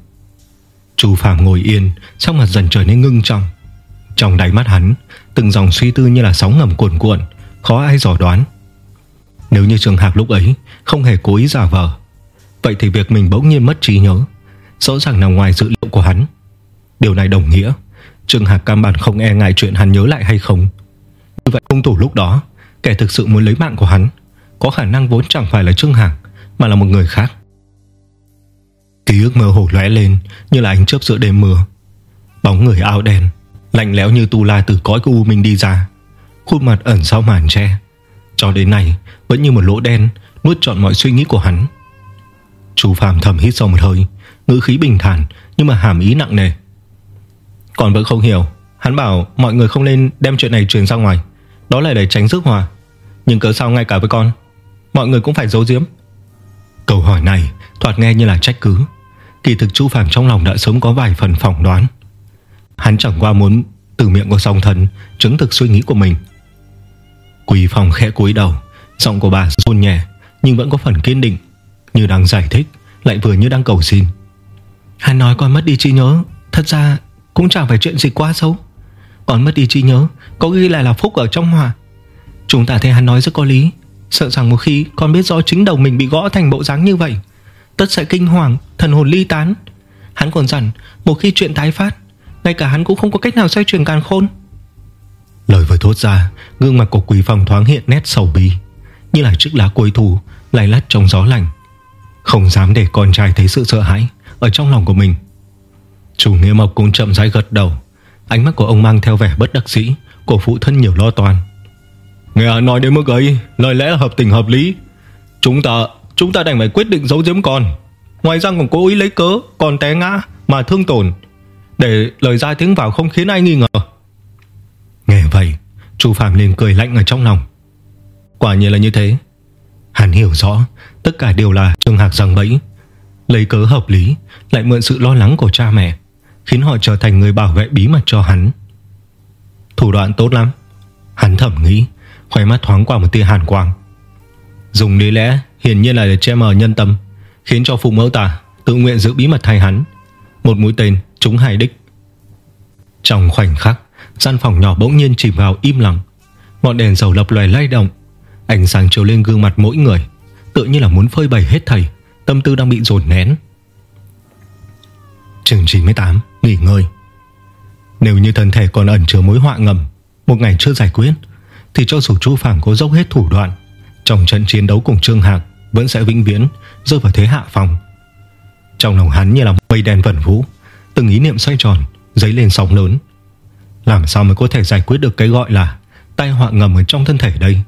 [SPEAKER 1] Chu Phạm ngồi yên, Sắc mặt dần trở nên ngưng trọng. Trong đáy mắt hắn, Từng dòng suy tư như là sóng ngầm cuộn cuộn, Khó ai dò đoán. Nếu như Trương Hạc lúc ấy Không hề cố ý giả vờ, Vậy thì việc mình bỗng nhiên mất trí nhớ, Rõ ràng nằm ngoài dự liệu của hắn. Điều này đồng nghĩa Trương Hạc cam bản không e ngại chuyện hắn nhớ lại hay không? Như vậy hung thủ lúc đó Kẻ thực sự muốn lấy mạng của hắn Có khả năng vốn chẳng phải là Trương Hạc Mà là một người khác. Ký ức mơ hồ lóe lên Như là ánh chớp giữa đêm mưa. Bóng người áo đen Lạnh lẽo như tu la từ cõi của U Minh đi ra. Khuôn mặt ẩn sau màn che, Cho đến nay vẫn như một lỗ đen Nuốt trọn mọi suy nghĩ của hắn. Chu Phàm thầm hít sâu một hơi Ngữ khí bình thản Nhưng mà hàm ý nặng nề. Còn vẫn không hiểu. Hắn bảo mọi người không nên đem chuyện này truyền ra ngoài. Đó là để tránh rước hòa Nhưng cớ sao ngay cả với con? Mọi người cũng phải giấu giếm. Câu hỏi này thoạt nghe như là trách cứ. Kỳ thực Chu Phàm trong lòng đã sớm có vài phần phỏng đoán. Hắn chẳng qua muốn từ miệng của song thần chứng thực suy nghĩ của mình. Quỳ phòng khẽ cúi đầu, Giọng của bà run nhẹ, Nhưng vẫn có phần kiên định. Như đang giải thích, Lại vừa như đang cầu xin. Hắn nói con mất đi trí nhớ, Thật ra cũng chẳng phải chuyện gì quá xấu. Còn mất đi trí nhớ, Có ghi lại là phúc ở trong hòa. Chúng ta thấy hắn nói rất có lý. Sợ rằng một khi con biết rõ chính đầu mình bị gõ thành bộ dáng như vậy, Tất sẽ kinh hoàng, Thần hồn ly tán. Hắn còn dặn, một khi chuyện tái phát, Ngay cả hắn cũng không có cách nào xoay chuyển càn khôn. Lời vừa thốt ra, Gương mặt của quý phòng thoáng hiện nét sầu bi. Như là chiếc lá cuối thù Lay lắt trong gió lạnh. Không dám để con trai thấy sự sợ hãi Ở trong lòng của mình. Chủ nghĩa mộc cũng chậm rãi gật đầu. Ánh mắt của ông mang theo vẻ bất đắc dĩ Của phụ thân nhiều lo toan. Nghe nói đến mức ấy, Lời lẽ là hợp tình hợp lý. Chúng ta Chúng ta đành phải quyết định giấu giếm con. Ngoài ra còn cố ý lấy cớ, Còn té ngã mà thương tổn. Để lời ra tiếng vào không khiến ai nghi ngờ. Nghe vậy, Chu Phạm liền cười lạnh ở trong lòng. Quả nhiên là như thế. Hắn hiểu rõ, Tất cả đều là Trương Hạc rằng bẫy. Lấy cớ hợp lý, Lại mượn sự lo lắng của cha mẹ. Khiến họ trở thành người bảo vệ bí mật cho hắn. Thủ đoạn tốt lắm. Hắn thẩm nghĩ Khóe mắt thoáng qua một tia hàn quang. Dùng lý lẽ, hiển nhiên là để che mờ nhân tâm, Khiến cho phụ mẫu ta Tự nguyện giữ bí mật thay hắn. Một mũi tên, trúng hai đích. Trong khoảnh khắc, Gian phòng nhỏ bỗng nhiên chìm vào im lặng. Ngọn đèn dầu lập loài lay động. Ánh sáng chiếu lên gương mặt mỗi người Tự như là muốn phơi bày hết thầy, Tâm tư đang bị dồn nén. Trường 98 Nghỉ ngơi. Nếu như thân thể còn ẩn chứa mối họa ngầm, Một ngày chưa giải quyết, Thì cho dù Chu Phàm cố dốc hết thủ đoạn, Trong trận chiến đấu cùng Trương Hạc Vẫn sẽ vĩnh viễn rơi vào thế hạ phòng. Trong lòng hắn như là mây đen vẩn vũ, Từng ý niệm xoay tròn, Dấy lên sóng lớn. Làm sao mới có thể giải quyết được cái gọi là Tai họa ngầm ở trong thân thể đây?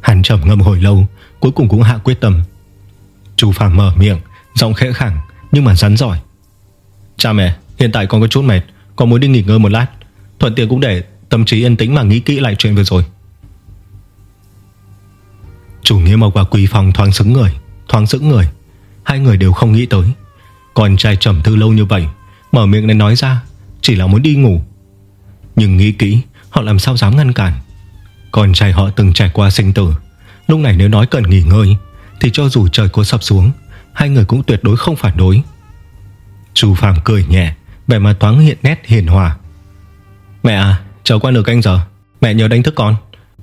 [SPEAKER 1] Hắn trầm ngâm hồi lâu, Cuối cùng cũng hạ quyết tâm. Chú Phạm mở miệng, Giọng khẽ khẳng nhưng mà rắn giỏi. Cha mẹ, hiện tại con có chút mệt, Con muốn đi nghỉ ngơi một lát. Thuận tiện cũng để tâm trí yên tĩnh mà nghĩ kỹ lại chuyện vừa rồi. Chủ nghĩa mộc và quý phòng thoáng sững người, Thoáng sững người. Hai người đều không nghĩ tới. Con trai trầm tư lâu như vậy, Mở miệng nên nói ra, Chỉ là muốn đi ngủ. Nhưng nghĩ kỹ, Họ làm sao dám ngăn cản. Con trai họ từng trải qua sinh tử. Lúc này nếu nói cần nghỉ ngơi, Thì cho dù trời có sập xuống, Hai người cũng tuyệt đối không phản đối. Chu Phạm cười nhẹ, Vẻ mặt thoáng hiện nét hiền hòa. Mẹ à chờ qua nửa canh giờ. Mẹ nhớ đánh thức con.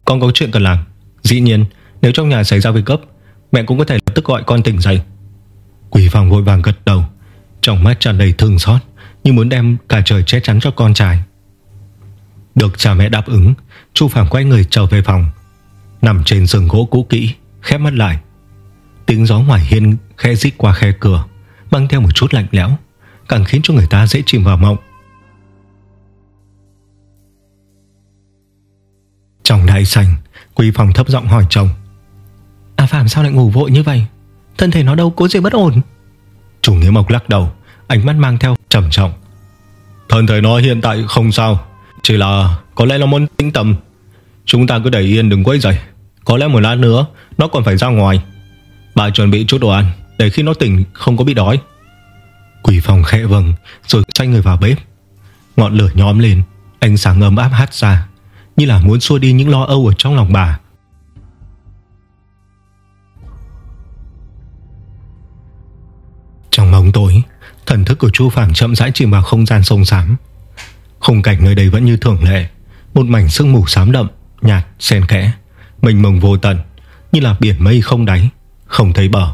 [SPEAKER 1] Con có chuyện cần làm. Dĩ nhiên, nếu trong nhà xảy ra việc gấp, Mẹ cũng có thể lập tức gọi con tỉnh dậy. Quỷ phòng vội vàng gật đầu, Trong mắt tràn đầy thương xót, Như muốn đem cả trời che chắn cho con trai. Được cha mẹ đáp ứng, Chu Phạm quay người trở về phòng. Nằm trên giường gỗ cũ kỹ, Khép mắt lại. Tiếng gió ngoài hiên khe rít qua khe cửa, Mang theo một chút lạnh lẽo. Càng khiến cho người ta dễ chìm vào mộng. Trong đại sảnh Quý phòng thấp giọng hỏi chồng À Phạm sao lại ngủ vội như vậy? Thân thể nó đâu có gì bất ổn. Chủ nghĩa mộc lắc đầu Ánh mắt mang theo trầm trọng. Thân thể nó hiện tại không sao Chỉ là có lẽ nó muốn tĩnh tâm. Chúng ta cứ để yên đừng quấy dậy Có lẽ một lát nữa Nó còn phải ra ngoài. Bà chuẩn bị chút đồ ăn Để khi nó tỉnh không có bị đói Quỷ phòng khẽ vâng Rồi xoay người vào bếp. Ngọn lửa nhóm lên Ánh sáng ấm áp hắt ra Như là muốn xua đi những lo âu ở trong lòng bà. Trong bóng tối Thần thức của Chu phảng chậm rãi chìm vào không gian sông xám. Khung cảnh nơi đây vẫn như thường lệ Một mảnh sương mù xám đậm Nhạt, xen kẽ Mình mông vô tận Như là biển mây không đáy Không thấy bờ.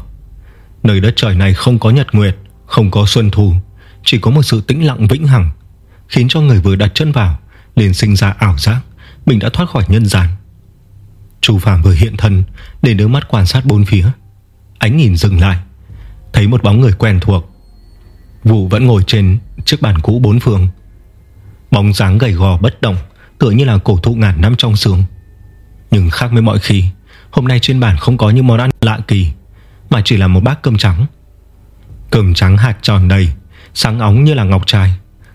[SPEAKER 1] Nơi đất trời này không có nhật nguyệt không có xuân thu, Chỉ có một sự tĩnh lặng vĩnh hằng, Khiến cho người vừa đặt chân vào liền sinh ra ảo giác, Mình đã thoát khỏi nhân gian. Chu phàm vừa hiện thân, Để đưa mắt quan sát bốn phía, Ánh nhìn dừng lại, Thấy một bóng người quen thuộc. Vũ vẫn ngồi trên chiếc bàn cũ bốn phương. Bóng dáng gầy gò bất động, Tựa như là cổ thụ ngàn năm trong xương. Nhưng khác với mọi khi, Hôm nay trên bàn không có những món ăn lạ kỳ, Mà chỉ là một bát cơm trắng. Cơm trắng hạt tròn đầy, Sáng óng như là ngọc trai,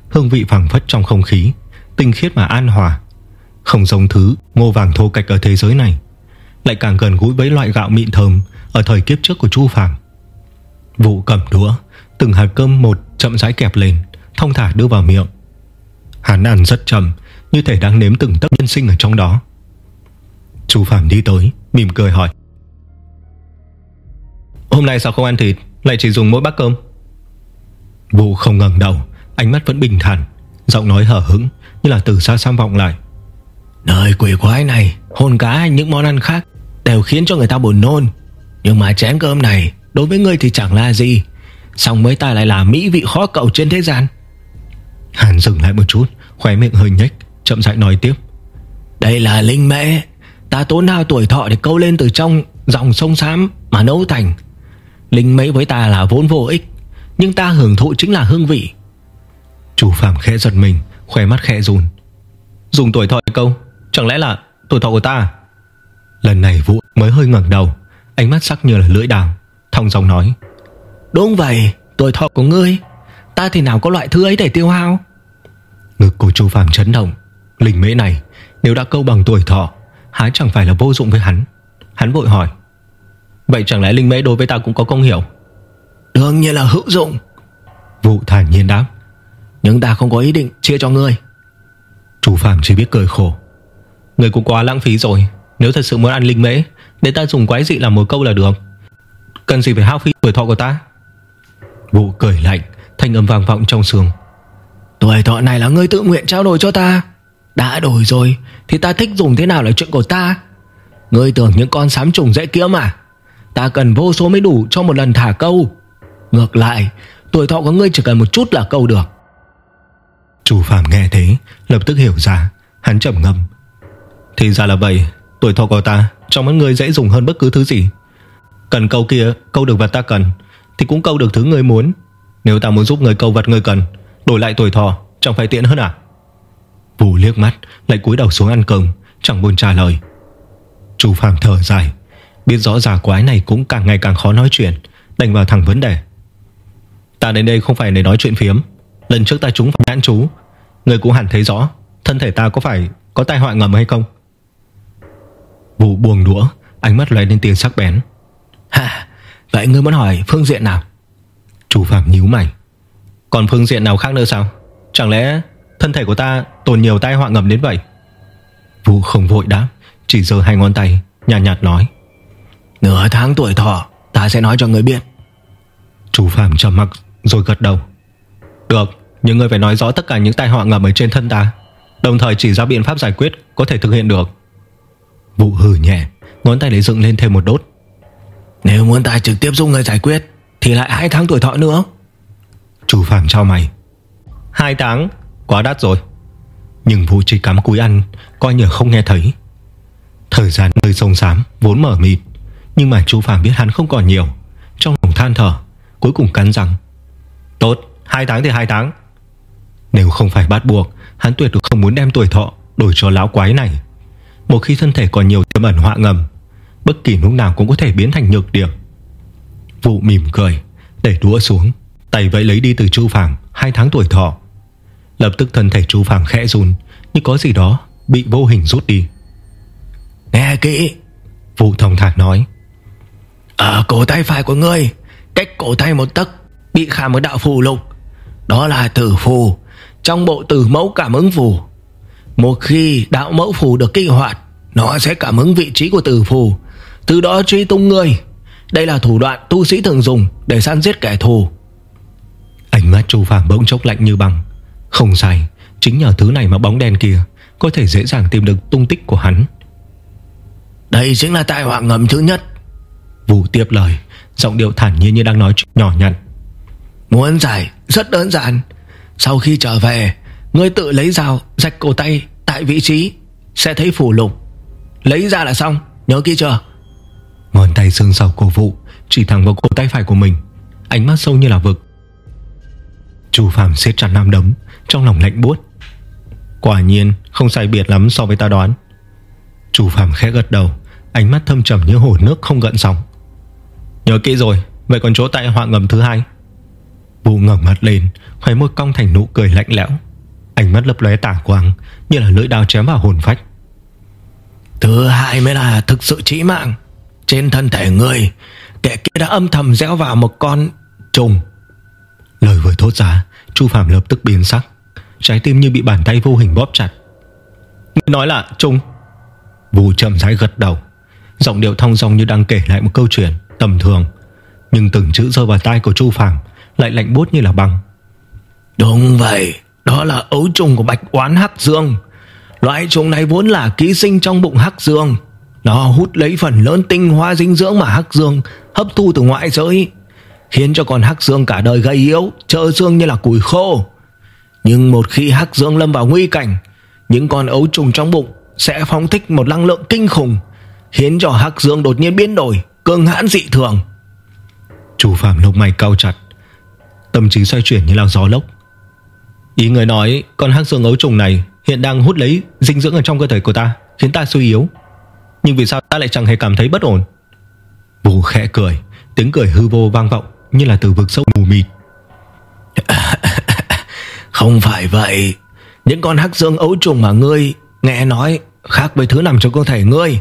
[SPEAKER 1] Hương vị phẳng phất trong không khí, Tinh khiết mà an hòa. Không giống thứ ngô vàng thô cạch ở thế giới này, Lại càng gần gũi với loại gạo mịn thơm Ở thời kiếp trước của Chu Phàm. Vụ cầm đũa, Từng hạt cơm một chậm rãi kẹp lên Thông thả đưa vào miệng. Hắn ăn rất chậm, Như thể đang nếm từng tấc nhân sinh ở trong đó. Chú Phạm đi tới, Mỉm cười hỏi. Hôm nay sao không ăn thịt? Lại chỉ dùng mỗi bát cơm. Vụ không ngẩng đầu Ánh mắt vẫn bình thản Giọng nói hở hững Như là từ xa xăm vọng lại. Nơi quỷ quái này Hồn cá hay những món ăn khác Đều khiến cho người ta buồn nôn. Nhưng mà chén cơm này Đối với ngươi thì chẳng là gì. Xong mới ta lại là mỹ vị khó cậu trên thế gian? Hàn dừng lại một chút Khóe miệng hơi nhếch Chậm rãi nói tiếp. Đây là linh mễ. Ta tốn hao tuổi thọ để câu lên từ trong Dòng sông xám mà nấu thành Linh mễ với ta là vốn vô ích Nhưng ta hưởng thụ chính là hương vị. Chủ phạm khẽ giật mình Khóe mắt khẽ run. Dùng tuổi thọ câu Chẳng lẽ là tuổi thọ của ta? Lần này Vũ mới hơi ngẩng đầu Ánh mắt sắc như là lưỡi đào Thong dòng nói. Đúng vậy tuổi thọ của ngươi Ta thì nào có loại thứ ấy để tiêu hao? Ngực của chú Phạm chấn động. Linh mễ này nếu đã câu bằng tuổi thọ Hái chẳng phải là vô dụng với hắn? Hắn vội hỏi Vậy chẳng lẽ linh mễ đối với ta cũng có công hiểu? Đương nhiên là hữu dụng. Vụ thản nhiên đáp. Nhưng ta không có ý định chia cho ngươi. Chú Phạm chỉ biết cười khổ. Người cũng quá lãng phí rồi. Nếu thật sự muốn ăn linh mễ Để ta dùng quái dị làm một câu là được. Cần gì phải hao phí tuổi thọ của ta? Vụ cười lạnh Thanh âm vang vọng trong sườn Tuổi thọ này là ngươi tự nguyện trao đổi cho ta. Đã đổi rồi Thì ta thích dùng thế nào là chuyện của ta? Ngươi tưởng những con sám trùng dễ kiếm à Ta cần vô số mới đủ cho một lần thả câu. Ngược lại, Tuổi thọ của ngươi chỉ cần một chút là câu được. Chủ Phạm nghe thế, Lập tức hiểu ra, Hắn trầm ngâm. Thì ra là vậy, Tuổi thọ của ta Trong mắt ngươi dễ dùng hơn bất cứ thứ gì. Cần câu kia, câu được vật ta cần, Thì cũng câu được thứ ngươi muốn. Nếu ta muốn giúp người câu vật người cần, Đổi lại tuổi thọ, chẳng phải tiện hơn à? Vũ liếc mắt, lại cúi đầu xuống ăn cơm, Chẳng buồn trả lời. Chú Phạm thở dài. Biết rõ giả quái này cũng càng ngày càng khó nói chuyện Đành vào thẳng vấn đề. Ta đến đây không phải để nói chuyện phiếm. Lần trước ta trúng phải nhãn chú. Người cũng hẳn thấy rõ Thân thể ta có phải có tai họa ngầm hay không? Vũ buông đũa Ánh mắt lóe lên tiền sắc bén. Ha, Vậy ngươi muốn hỏi phương diện nào? Chủ Phạm nhíu mày. Còn phương diện nào khác nữa sao? Chẳng lẽ thân thể của ta tồn nhiều tai họa ngầm đến vậy? Vũ không vội đáp Chỉ giơ hai ngón tay Nhạt nhạt nói. Nửa tháng tuổi thọ
[SPEAKER 2] Ta sẽ nói cho người biết.
[SPEAKER 1] Chú Phạm trầm mặc rồi gật đầu. Được Nhưng người phải nói rõ tất cả những tai họa ngầm ở trên thân ta. Đồng thời chỉ ra biện pháp giải quyết Có thể thực hiện được. Vụ hừ nhẹ Ngón tay lấy dựng lên thêm một đốt.
[SPEAKER 2] Nếu muốn ta trực tiếp giúp người giải quyết Thì lại hai tháng tuổi thọ nữa.
[SPEAKER 1] Chú Phạm trao mày. Hai tháng? Quá đắt rồi. Nhưng vụ chỉ cắm cúi ăn Coi như không nghe thấy. Thời gian nơi sông xám vốn mở mịt Nhưng mà chú Phạm biết hắn không còn nhiều. Trong lòng than thở Cuối cùng cắn rằng Tốt, hai tháng thì hai tháng. Nếu không phải bắt buộc Hắn tuyệt đối không muốn đem tuổi thọ Đổi cho lão quái này. Một khi thân thể còn nhiều tiềm ẩn họa ngầm Bất kỳ lúc nào cũng có thể biến thành nhược điểm. Vụ mỉm cười Để đũa xuống Tay vẫy lấy đi từ Chu Phàm hai tháng tuổi thọ. Lập tức thân thể Chu Phàm khẽ run Như có gì đó bị vô hình rút đi.
[SPEAKER 2] Nghe kỹ.
[SPEAKER 1] Vụ thông thạc nói
[SPEAKER 2] Ở cổ tay phải của ngươi Cách cổ tay một tấc Bị khảm một đạo phù lục. Đó là tử phù. Trong bộ tử mẫu cảm ứng phù. Một khi đạo mẫu phù được kích hoạt Nó sẽ cảm ứng vị trí của tử phù. Từ đó truy tung ngươi. Đây là thủ đoạn tu sĩ thường dùng Để săn giết kẻ thù.
[SPEAKER 1] Ánh mắt Chu Phạm bỗng chốc lạnh như băng. Không sai Chính nhờ thứ này mà bóng đen kia Có thể dễ dàng tìm được tung tích của hắn.
[SPEAKER 2] Đây chính là tai họa ngầm thứ nhất
[SPEAKER 1] Vũ tiếp lời Giọng điệu thản nhiên như đang nói chuyện nhỏ nhặt.
[SPEAKER 2] Muốn giải rất đơn giản. Sau khi trở về Ngươi tự lấy dao rạch cổ tay Tại vị trí sẽ thấy phủ lục. Lấy ra là xong nhớ kỹ chưa?
[SPEAKER 1] Ngón tay xương sầu cổ vụ Chỉ thẳng vào cổ tay phải của mình Ánh mắt sâu như là vực. Chu Phạm siết chặt nắm đấm Trong lòng lạnh buốt. Quả nhiên không sai biệt lắm so với ta đoán. Chu Phạm khẽ gật đầu Ánh mắt thâm trầm như hồ nước không gợn sóng Nhớ kỹ rồi Vậy còn chỗ tại họa ngầm thứ hai. Vũ ngẩng mặt lên Khóe môi cong thành nụ cười lạnh lẽo. Ánh mắt lấp lóe tả quang Như là lưỡi đao chém vào hồn phách.
[SPEAKER 2] Thứ hai mới là thực sự chí mạng. Trên thân thể người Kẻ kia đã âm thầm gieo vào một con trùng.
[SPEAKER 1] Lời vừa thốt ra Chu Phạm lập tức biến sắc. Trái tim như bị bàn tay vô hình bóp chặt. Nói là trùng. Vũ chậm rãi gật đầu. Giọng điệu thong dong như đang kể lại một câu chuyện Tầm thường. Nhưng từng chữ rơi vào tai của Chu Phạm Lại lạnh bút như là băng.
[SPEAKER 2] Đúng vậy, Đó là ấu trùng của bạch oán Hắc Dương. Loại trùng này vốn là ký sinh trong bụng Hắc Dương. Nó hút lấy phần lớn tinh hoa dinh dưỡng mà Hắc Dương hấp thu từ ngoại giới, Khiến cho con Hắc Dương cả đời gầy yếu, Trơ xương như là củi khô. Nhưng một khi Hắc Dương lâm vào nguy cảnh, Những con ấu trùng trong bụng Sẽ phóng thích một năng lượng kinh khủng, Khiến cho Hắc Dương đột nhiên biến đổi. Cường hãn dị thường.
[SPEAKER 1] Chủ phạm lông mày cao chặt. Tâm trí xoay chuyển như là gió lốc. Ý người nói, Con hắc dương ấu trùng này hiện đang hút lấy Dinh dưỡng ở trong cơ thể của ta, Khiến ta suy yếu. Nhưng vì sao ta lại chẳng hề cảm thấy bất ổn? Bù khẽ cười, Tiếng cười hư vô vang vọng Như là từ vực sâu mù mịt. [LAUGHS]
[SPEAKER 2] Không phải vậy. Những con hắc dương ấu trùng mà ngươi Nghe nói khác với thứ nằm trong cơ thể ngươi.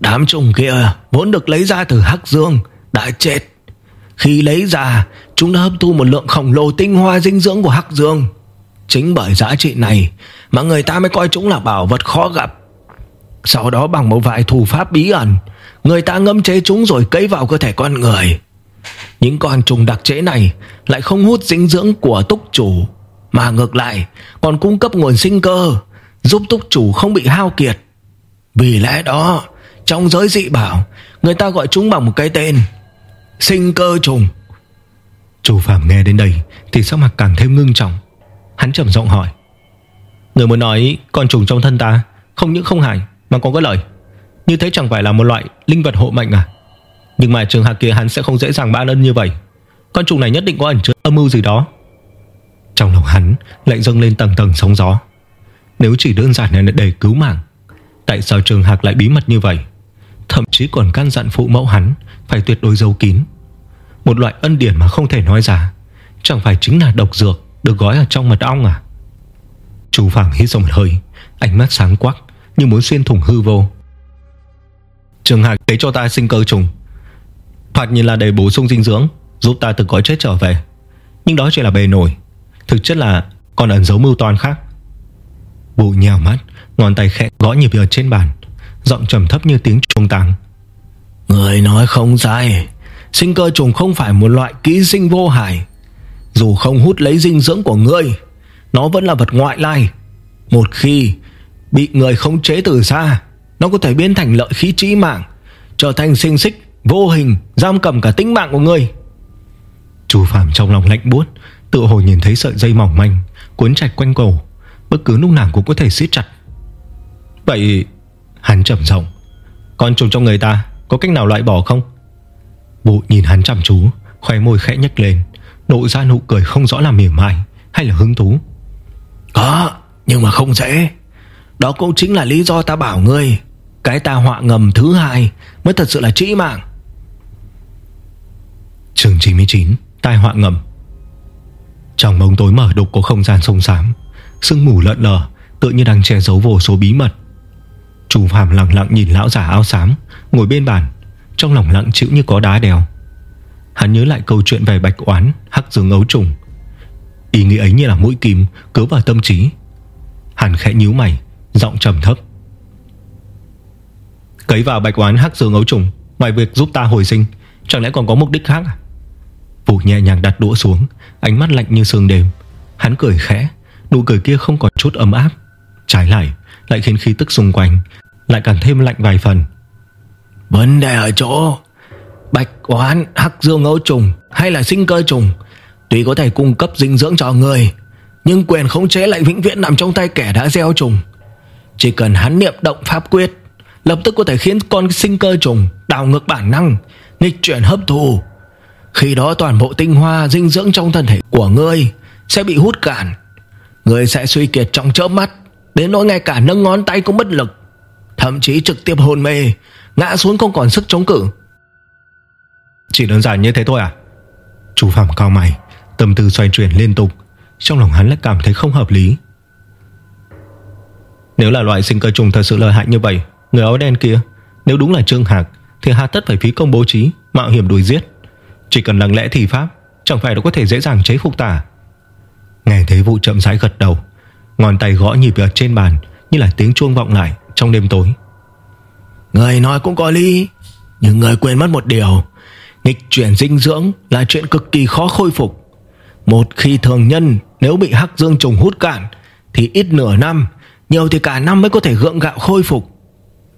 [SPEAKER 2] Đám trùng kia Vốn được lấy ra từ hắc dương, Đã chết. Khi lấy ra, Chúng đã hấp thu một lượng khổng lồ tinh hoa dinh dưỡng của hắc dương. Chính bởi giá trị này Mà người ta mới coi chúng là bảo vật khó gặp. Sau đó bằng một vài thủ pháp bí ẩn, Người ta ngâm chế chúng rồi cấy vào cơ thể con người. Những con trùng đặc chế này Lại không hút dinh dưỡng của túc chủ, Mà ngược lại Còn cung cấp nguồn sinh cơ, Giúp túc chủ không bị hao kiệt. Vì lẽ đó trong giới dị bảo, Người ta gọi chúng bằng một cái tên, Sinh cơ trùng.
[SPEAKER 1] Chủ Phạm nghe đến đây Thì sắc mặt càng thêm ngưng trọng. Hắn trầm giọng hỏi, Người muốn nói con trùng trong thân ta Không những không hại mà còn có lợi. Như thế chẳng phải là một loại linh vật hộ mệnh à? Nhưng mà trường hạc kia hắn sẽ không dễ dàng ban ân như vậy. Con trùng này nhất định có ẩn chứa âm mưu gì đó. Trong lòng hắn lại dâng lên tầng tầng sóng gió. Nếu chỉ đơn giản là để cứu mạng, Tại sao trường hạc lại bí mật như vậy? Thậm chí còn căn dặn phụ mẫu hắn Phải tuyệt đối giấu kín. Một loại ân điển mà không thể nói ra, Chẳng phải chính là độc dược Được gói ở trong mật ong à? Chú Phạm hít sâu một hơi, Ánh mắt sáng quắc Như muốn xuyên thủng hư vô. Trường hạc tế cho ta sinh cơ trùng. Thoạt nhìn là để bổ sung dinh dưỡng, Giúp ta từ cõi chết trở về. Nhưng đó chỉ là bề nổi, Thực chất là còn ẩn giấu mưu toan khác. Vụ nhào mắt, Ngón tay khẽ gõ nhịp ở trên bàn. Giọng trầm thấp như tiếng chuông tàng.
[SPEAKER 2] Người nói không sai. Sinh cơ trùng không phải một loại ký sinh vô hại. Dù không hút lấy dinh dưỡng của ngươi Nó vẫn là vật ngoại lai. Một khi bị người khống chế từ xa Nó có thể biến thành lợi khí trí mạng Trở thành sinh xích Vô hình giam cầm cả tính mạng của ngươi.
[SPEAKER 1] Chu Phạm trong lòng lạnh buốt Tự hồ nhìn thấy sợi dây mỏng manh Cuốn chặt quanh cổ Bất cứ lúc nào cũng có thể siết chặt. Vậy hắn trầm giọng. Con trùng trong người ta có cách nào loại bỏ không? Bụ nhìn hắn chăm chú Khóe môi khẽ nhếch lên Nộ ra nụ cười không rõ là mỉa mai Hay là hứng thú.
[SPEAKER 2] Có nhưng mà không dễ. Đó cũng chính là lý do ta bảo ngươi Cái ta họa ngầm thứ hai Mới thật sự là trĩ mạng.
[SPEAKER 1] Trường 99 Tai họa ngầm. Trong bóng tối mở đục có không gian sông xám Sương mù lợn lờ Tự như đang che giấu vô số bí mật Chủ Phạm lặng lặng nhìn lão giả áo xám, Ngồi bên bàn, Trong lòng lặng chịu như có đá đèo. Hắn nhớ lại câu chuyện về bạch oán, Hắc dương ấu trùng. Ý nghĩ ấy như là mũi kim cứa vào tâm trí. Hắn khẽ nhíu mày, Giọng trầm thấp. Cấy vào bạch oán, hắc dương ấu trùng, Ngoài việc giúp ta hồi sinh, Chẳng lẽ còn có mục đích khác à? Vũ nhẹ nhàng đặt đũa xuống, Ánh mắt lạnh như sương đêm. Hắn cười khẽ, Nụ cười kia không còn chút ấm áp. Trái lại lại khiến khí tức xung quanh Lại càng thêm lạnh vài phần.
[SPEAKER 2] Vấn đề ở chỗ Bạch oán, hắc dương ngẫu trùng Hay là sinh cơ trùng Tuy có thể cung cấp dinh dưỡng cho người Nhưng quyền khống chế lại vĩnh viễn nằm trong tay kẻ đã gieo trùng. Chỉ cần hắn niệm động pháp quyết Lập tức có thể khiến con sinh cơ trùng Đào ngược bản năng Nghịch chuyển hấp thụ. Khi đó toàn bộ tinh hoa dinh dưỡng trong thân thể của ngươi Sẽ bị hút cạn. Ngươi sẽ suy kiệt trong chớp mắt. Đến nỗi ngay cả nâng ngón tay cũng bất lực. Thậm chí trực tiếp hôn mê, Ngã xuống không còn sức chống cự.
[SPEAKER 1] Chỉ đơn giản như thế thôi à? Chú Phạm cao mày, Tâm tư xoay chuyển liên tục. Trong lòng hắn lại cảm thấy không hợp lý. Nếu là loại sinh cơ trùng thật sự lợi hại như vậy, Người áo đen kia, Nếu đúng là Trương Hạc, Thì hà tất phải phí công bố trí, Mạo hiểm đuổi giết. Chỉ cần lặng lẽ thì pháp, Chẳng phải đã có thể dễ dàng chế phục tả Nghe thấy vụ chậm rãi gật đầu Ngón tay gõ nhịp ở trên bàn Như là tiếng chuông vọng lại trong đêm tối.
[SPEAKER 2] Người nói cũng có lý, Nhưng người quên mất một điều. Nghịch chuyển dinh dưỡng là chuyện cực kỳ khó khôi phục. Một khi thường nhân Nếu bị hắc dương trùng hút cạn Thì ít nửa năm, Nhiều thì cả năm mới có thể gượng gạo khôi phục.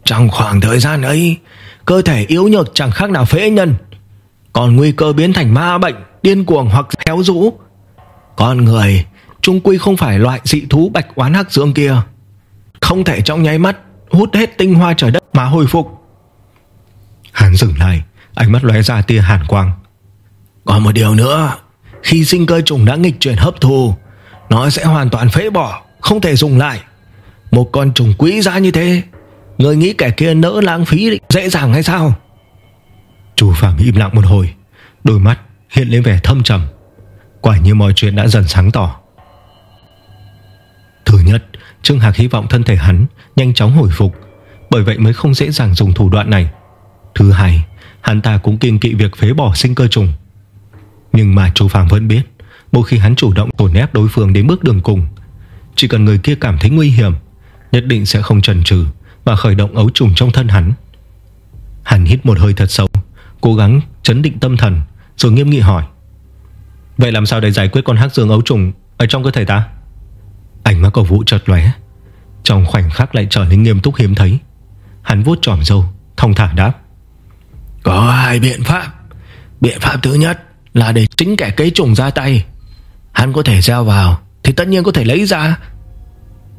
[SPEAKER 2] Trong khoảng thời gian ấy, Cơ thể yếu nhược chẳng khác nào phế nhân. Còn nguy cơ biến thành ma bệnh, Điên cuồng hoặc héo rũ. Con người Trung quy không phải loại dị thú bạch oán hắc dương kia. Không thể trong nháy mắt Hút hết tinh hoa trời đất mà hồi phục.
[SPEAKER 1] Hắn dừng lại, Ánh mắt lóe ra tia hàn quang.
[SPEAKER 2] Còn một điều nữa, Khi sinh cơ trùng đã nghịch chuyển hấp thù Nó sẽ hoàn toàn phế bỏ, Không thể dùng lại. Một con trùng quý giá như thế, Người nghĩ kẻ kia nỡ lãng phí dễ dàng hay sao?
[SPEAKER 1] Chú Phạm im lặng một hồi, Đôi mắt hiện lên vẻ thâm trầm. Quả như mọi chuyện đã dần sáng tỏ. Thứ nhất. Trương Hạc hy vọng thân thể hắn Nhanh chóng hồi phục, Bởi vậy mới không dễ dàng dùng thủ đoạn này. Thứ hai, Hắn ta cũng kiên kỵ việc phế bỏ sinh cơ trùng. Nhưng mà Chu Phàm vẫn biết Một khi hắn chủ động tổn ép đối phương đến bước đường cùng, Chỉ cần người kia cảm thấy nguy hiểm, Nhất định sẽ không chần chừ Và khởi động ấu trùng trong thân hắn. Hắn hít một hơi thật sâu, Cố gắng chấn định tâm thần, Rồi nghiêm nghị hỏi, Vậy làm sao để giải quyết con hắc dương ấu trùng Ở trong cơ thể ta? Ánh mắt của Vũ chợt lóe. Trong khoảnh khắc lại trở nên nghiêm túc hiếm thấy Hắn vuốt tròm dâu Thông thả đáp.
[SPEAKER 2] Có hai biện pháp. Biện pháp thứ nhất là để chính kẻ cấy trùng ra tay. Hắn có thể gieo vào Thì tất nhiên có thể lấy ra.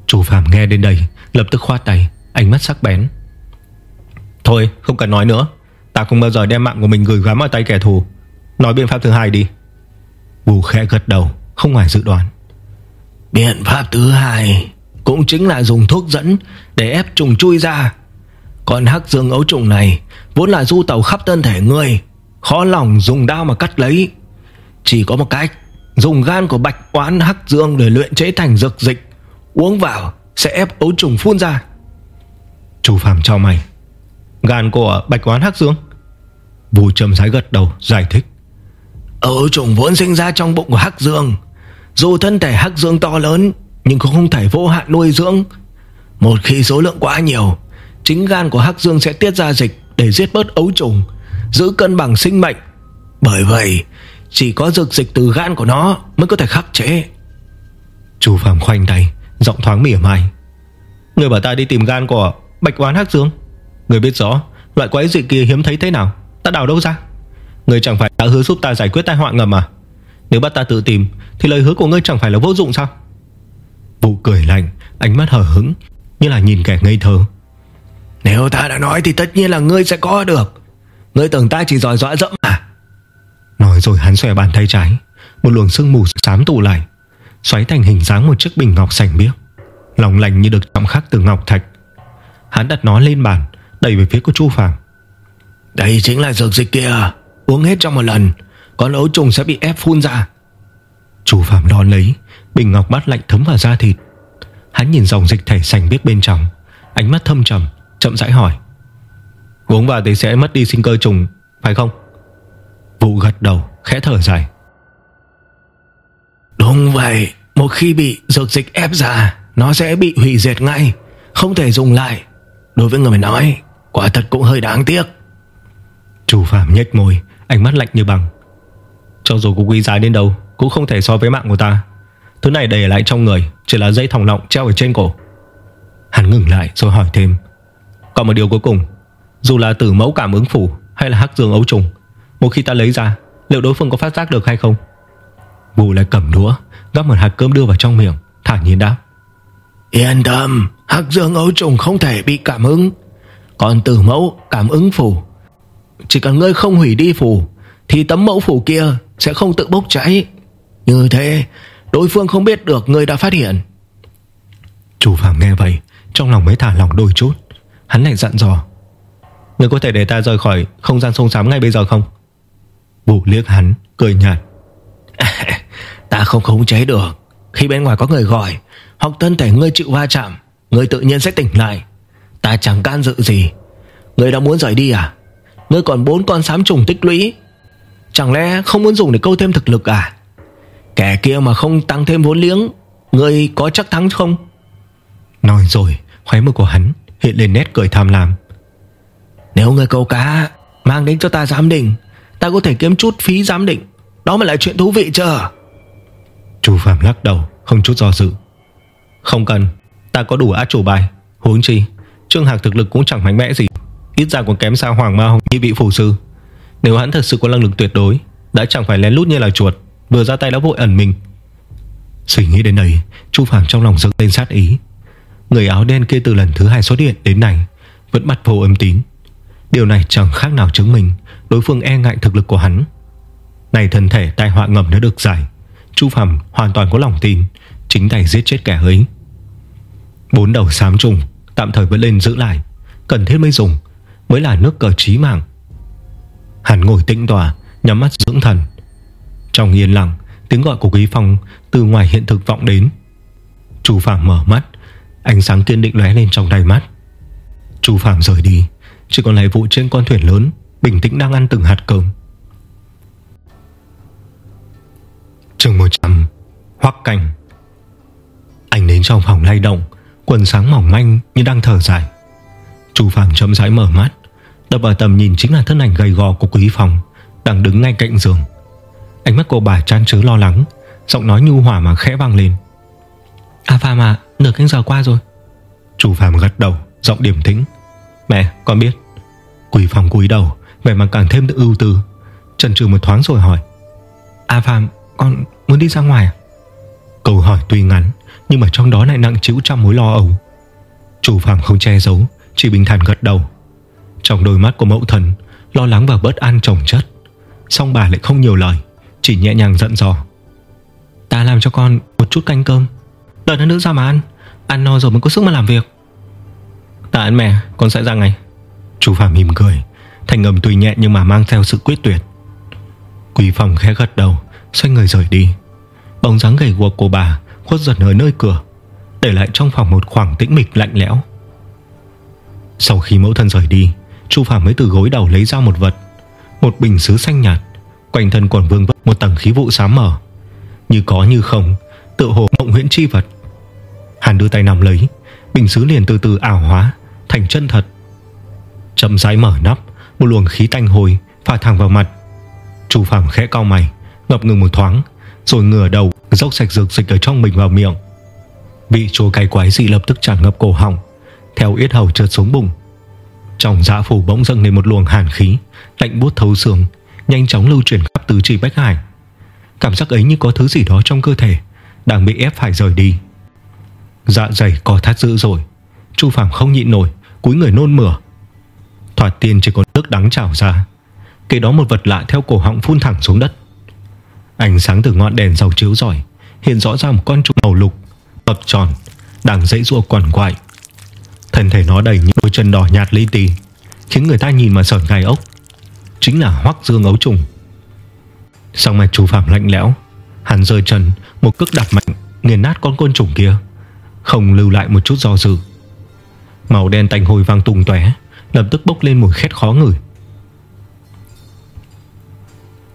[SPEAKER 1] Chủ Phạm nghe đến đây Lập tức khoát tay Ánh mắt sắc bén. Thôi không cần nói nữa. Ta không bao giờ đem mạng của mình gửi gắm vào tay kẻ thù. Nói biện pháp thứ hai đi. Bù khẽ gật đầu Không ngoài dự đoán
[SPEAKER 2] Biện pháp thứ hai Cũng chính là dùng thuốc dẫn Để ép trùng chui ra. Còn hắc dương ấu trùng này Vốn là du tàu khắp thân thể người Khó lòng dùng dao mà cắt lấy. Chỉ có một cách, Dùng gan của bạch oán hắc dương Để luyện chế thành dược dịch, Uống vào sẽ ép ấu trùng phun ra.
[SPEAKER 1] Chủ phạm cho mày, Gan của bạch oán hắc dương. Bùi trầm sái gật đầu, giải thích.
[SPEAKER 2] Ấu trùng vốn sinh ra trong bụng của hắc dương dù thân thể hắc dương to lớn, Nhưng cũng không thể vô hạn nuôi dưỡng. Một khi số lượng quá nhiều, Chính gan của hắc dương sẽ tiết ra dịch Để giết bớt ấu trùng, Giữ cân bằng sinh mệnh. Bởi vậy, Chỉ có dược dịch từ gan của nó Mới có thể khắc chế.
[SPEAKER 1] Chú Phạm khoanh tay, Giọng thoáng mỉa mai. Người bảo ta đi tìm gan của Bạch Oán Hắc Dương? Người biết rõ, Loại quái dị kia hiếm thấy thế nào? Ta đào đâu ra? Người chẳng phải đã hứa giúp ta giải quyết tai họa ngầm à? Nếu bắt ta tự tìm thì lời hứa của ngươi chẳng phải là vô dụng sao? Vụ cười lạnh Ánh mắt hở hững Như là nhìn kẻ ngây thơ.
[SPEAKER 2] Nếu ta đã nói thì tất nhiên là ngươi sẽ có được. Ngươi tưởng ta chỉ giỏi dọa dẫm à?
[SPEAKER 1] Nói rồi hắn xòe bàn tay trái Một luồng sương mù xám tụ lại Xoáy thành hình dáng một chiếc bình ngọc sành biếc Lòng lành như được chạm khắc từ ngọc thạch. Hắn đặt nó lên bàn Đẩy về phía của Chu Phạm
[SPEAKER 2] Đây chính là dược dịch kia Uống hết trong một lần Con ấu trùng sẽ bị ép phun ra
[SPEAKER 1] Chu Phạm đón lấy Bình ngọc mắt lạnh thấm vào da thịt. Hắn nhìn dòng dịch thể sành biếc bên trong Ánh mắt thâm trầm Chậm rãi hỏi. Uống vào thì sẽ mất đi sinh cơ trùng Phải không? Vụ gật đầu khẽ thở dài.
[SPEAKER 2] Đúng vậy Một khi bị dược dịch ép ra Nó sẽ bị hủy diệt ngay Không thể dùng lại. Đối với người mình nói Quả thật cũng hơi đáng tiếc.
[SPEAKER 1] Chủ Phạm nhếch môi Ánh mắt lạnh như bằng Cho dù có quý giá đến đâu cũng không thể so với mạng của ta. Thứ này để lại trong người, Chỉ là dây thòng lọng treo ở trên cổ. Hắn ngừng lại rồi hỏi thêm. Còn một điều cuối cùng, Dù là tử mẫu cảm ứng phủ Hay là hắc dương ấu trùng, Một khi ta lấy ra, Liệu đối phương có phát giác được hay không? Vũ lại cầm đũa, Gắp một hạt cơm đưa vào trong miệng, Thả nhiên đáp.
[SPEAKER 2] Yên tâm, Hắc dương ấu trùng không thể bị cảm ứng. Còn tử mẫu cảm ứng phủ, Chỉ cần ngươi không hủy đi phủ, Thì tấm mẫu phủ kia Sẽ không tự bốc cháy. Như thế Đối phương không biết được ngươi đã phát hiện.
[SPEAKER 1] Chủ phạm nghe vậy Trong lòng mới thả lòng đôi chút. Hắn lại dặn dò Người có thể để ta rời khỏi không gian sông sám ngay bây giờ không? Vũ liếc hắn Cười nhạt. [LAUGHS]
[SPEAKER 2] Ta không khống chế được. Khi bên ngoài có người gọi Hoặc thân thể ngươi chịu va chạm Ngươi tự nhiên sẽ tỉnh lại. Ta chẳng can dự gì. Ngươi đã muốn rời đi à? Ngươi còn bốn con sám trùng tích lũy. Chẳng lẽ không muốn dùng để câu thêm thực lực à Kẻ kia mà không tăng thêm vốn liếng người có chắc thắng không?
[SPEAKER 1] Nói rồi Khóe môi của hắn hiện lên nét cười tham lam.
[SPEAKER 2] Nếu người câu cá Mang đến cho ta giám định, Ta có thể kiếm chút phí giám định. Đó mới là chuyện thú vị chờ.
[SPEAKER 1] Chủ Phạm lắc đầu, Không chút do dự. Không cần, Ta có đủ át chủ bài. Huống chi, Trương Hạc thực lực cũng chẳng mạnh mẽ gì. Ít ra còn kém xa Hoàng Ma Hồng như vị phù sư. Nếu hắn thật sự có năng lực tuyệt đối, Đã chẳng phải lén lút như là chuột. Vừa ra tay đã vội ẩn mình. Suy nghĩ đến đây Chu phàm trong lòng dâng lên sát ý. Người áo đen kia từ lần thứ hai xuất hiện đến nay Vẫn mặt vô âm tín. Điều này chẳng khác nào chứng minh Đối phương e ngại thực lực của hắn. Này thân thể tai họa ngầm đã được giải Chu phàm hoàn toàn có lòng tin Chính tay giết chết kẻ ấy. Bốn đầu xám trùng Tạm thời vẫn lên giữ lại Cần thiết mới dùng Mới là nước cờ trí mạng. Hắn ngồi tĩnh tọa, Nhắm mắt dưỡng thần. Trong yên lặng, Tiếng gọi của Quý Phong từ ngoài hiện thực vọng đến. Chu Phạm mở mắt, Ánh sáng kiên định lóe lên trong đáy mắt. Chu Phạm rời đi, Chỉ còn lại vụ trên con thuyền lớn, Bình tĩnh đang ăn từng hạt cơm. Trường 100 Hoắc cảnh. Anh đến trong phòng lay động, Quần sáng mỏng manh như đang thở dài. Chu Phạm chậm rãi mở mắt, Đập vào tầm nhìn chính là thân ảnh gầy gò của Quý Phong, Đang đứng ngay cạnh giường. Ánh mắt cô bà chan chứa lo lắng Giọng nói nhu hòa mà khẽ vang lên. À Phạm à Nửa canh giờ qua rồi. Chu Phạm gật đầu Giọng điểm tĩnh. Mẹ con biết. Quý Phong cúi đầu Vẻ mặt càng thêm ưu tư. Chần chừ một thoáng rồi hỏi. À Phạm con muốn đi ra ngoài à Câu hỏi tuy ngắn Nhưng mà trong đó lại nặng chịu trăm mối lo âu. Chủ Phạm không che giấu Chỉ bình thản gật đầu. Trong đôi mắt của mẫu thần Lo lắng và bớt an trồng chất Xong bà lại không nhiều lời chỉ nhẹ nhàng giận dò. Ta làm cho con một chút canh cơm. Đợi nó nữa ra mà ăn. Ăn no rồi mới có sức mà làm việc. Ta ăn mẹ, con sẽ ra ngay. Chú Phạm mỉm cười. Thành âm tùy nhẹ nhưng mà mang theo sự quyết tuyệt. Quý phòng khẽ gật đầu, Xoay người rời đi. Bóng dáng gầy guộc của bà khuất dần ở nơi cửa, Để lại trong phòng một khoảng tĩnh mịch lạnh lẽo. Sau khi mẫu thân rời đi, Chu Phạm mới từ gối đầu lấy ra một vật, Một bình sứ xanh nhạt. Quanh thân còn vương vất một tầng khí vụ xám mở Như có như không Tự hồ mộng huyễn chi vật. Hàn đưa tay nằm lấy, Bình sứ liền từ từ ảo hóa, Thành chân thật. Chậm rãi mở nắp, Một luồng khí tanh hồi phả thẳng vào mặt. Chu Phạm khẽ cau mày, Ngập ngừng một thoáng, Rồi ngửa đầu, dốc sạch dược dịch ở trong mình vào miệng. Vị chua cay quái dị lập tức tràn ngập cổ họng, Theo yết hầu trượt xuống bụng. Trong dạ phủ bỗng dâng lên một luồng hàn khí, Lạnh bút thấu xương Nhanh chóng lưu chuyển khắp tứ chi bách hải. Cảm giác ấy như có thứ gì đó trong cơ thể Đang bị ép phải rời đi. Dạ dày co thắt dữ rồi Chu Phàm không nhịn nổi, Cúi người nôn mửa. Thoạt tiên chỉ có nước đắng trào ra, Kế đó một vật lạ theo cổ họng phun thẳng xuống đất. Ánh sáng từ ngọn đèn dầu chiếu rọi, Hiện rõ ra một con trùng màu lục, tập tròn, Đang dãy ruộng quằn quại. Thân thể nó đầy những đôi chân đỏ nhạt li ti, Khiến người ta nhìn mà sởn gai ốc. Chính là hoắc dương ấu trùng. Song mạch chú Phạm lạnh lẽo Hắn rơi chân Một cước đạp mạnh, Nghiền nát con côn trùng kia, Không lưu lại một chút do dự. Màu đen tanh hôi vang tung tóe, Lập tức bốc lên mùi khét khó ngửi.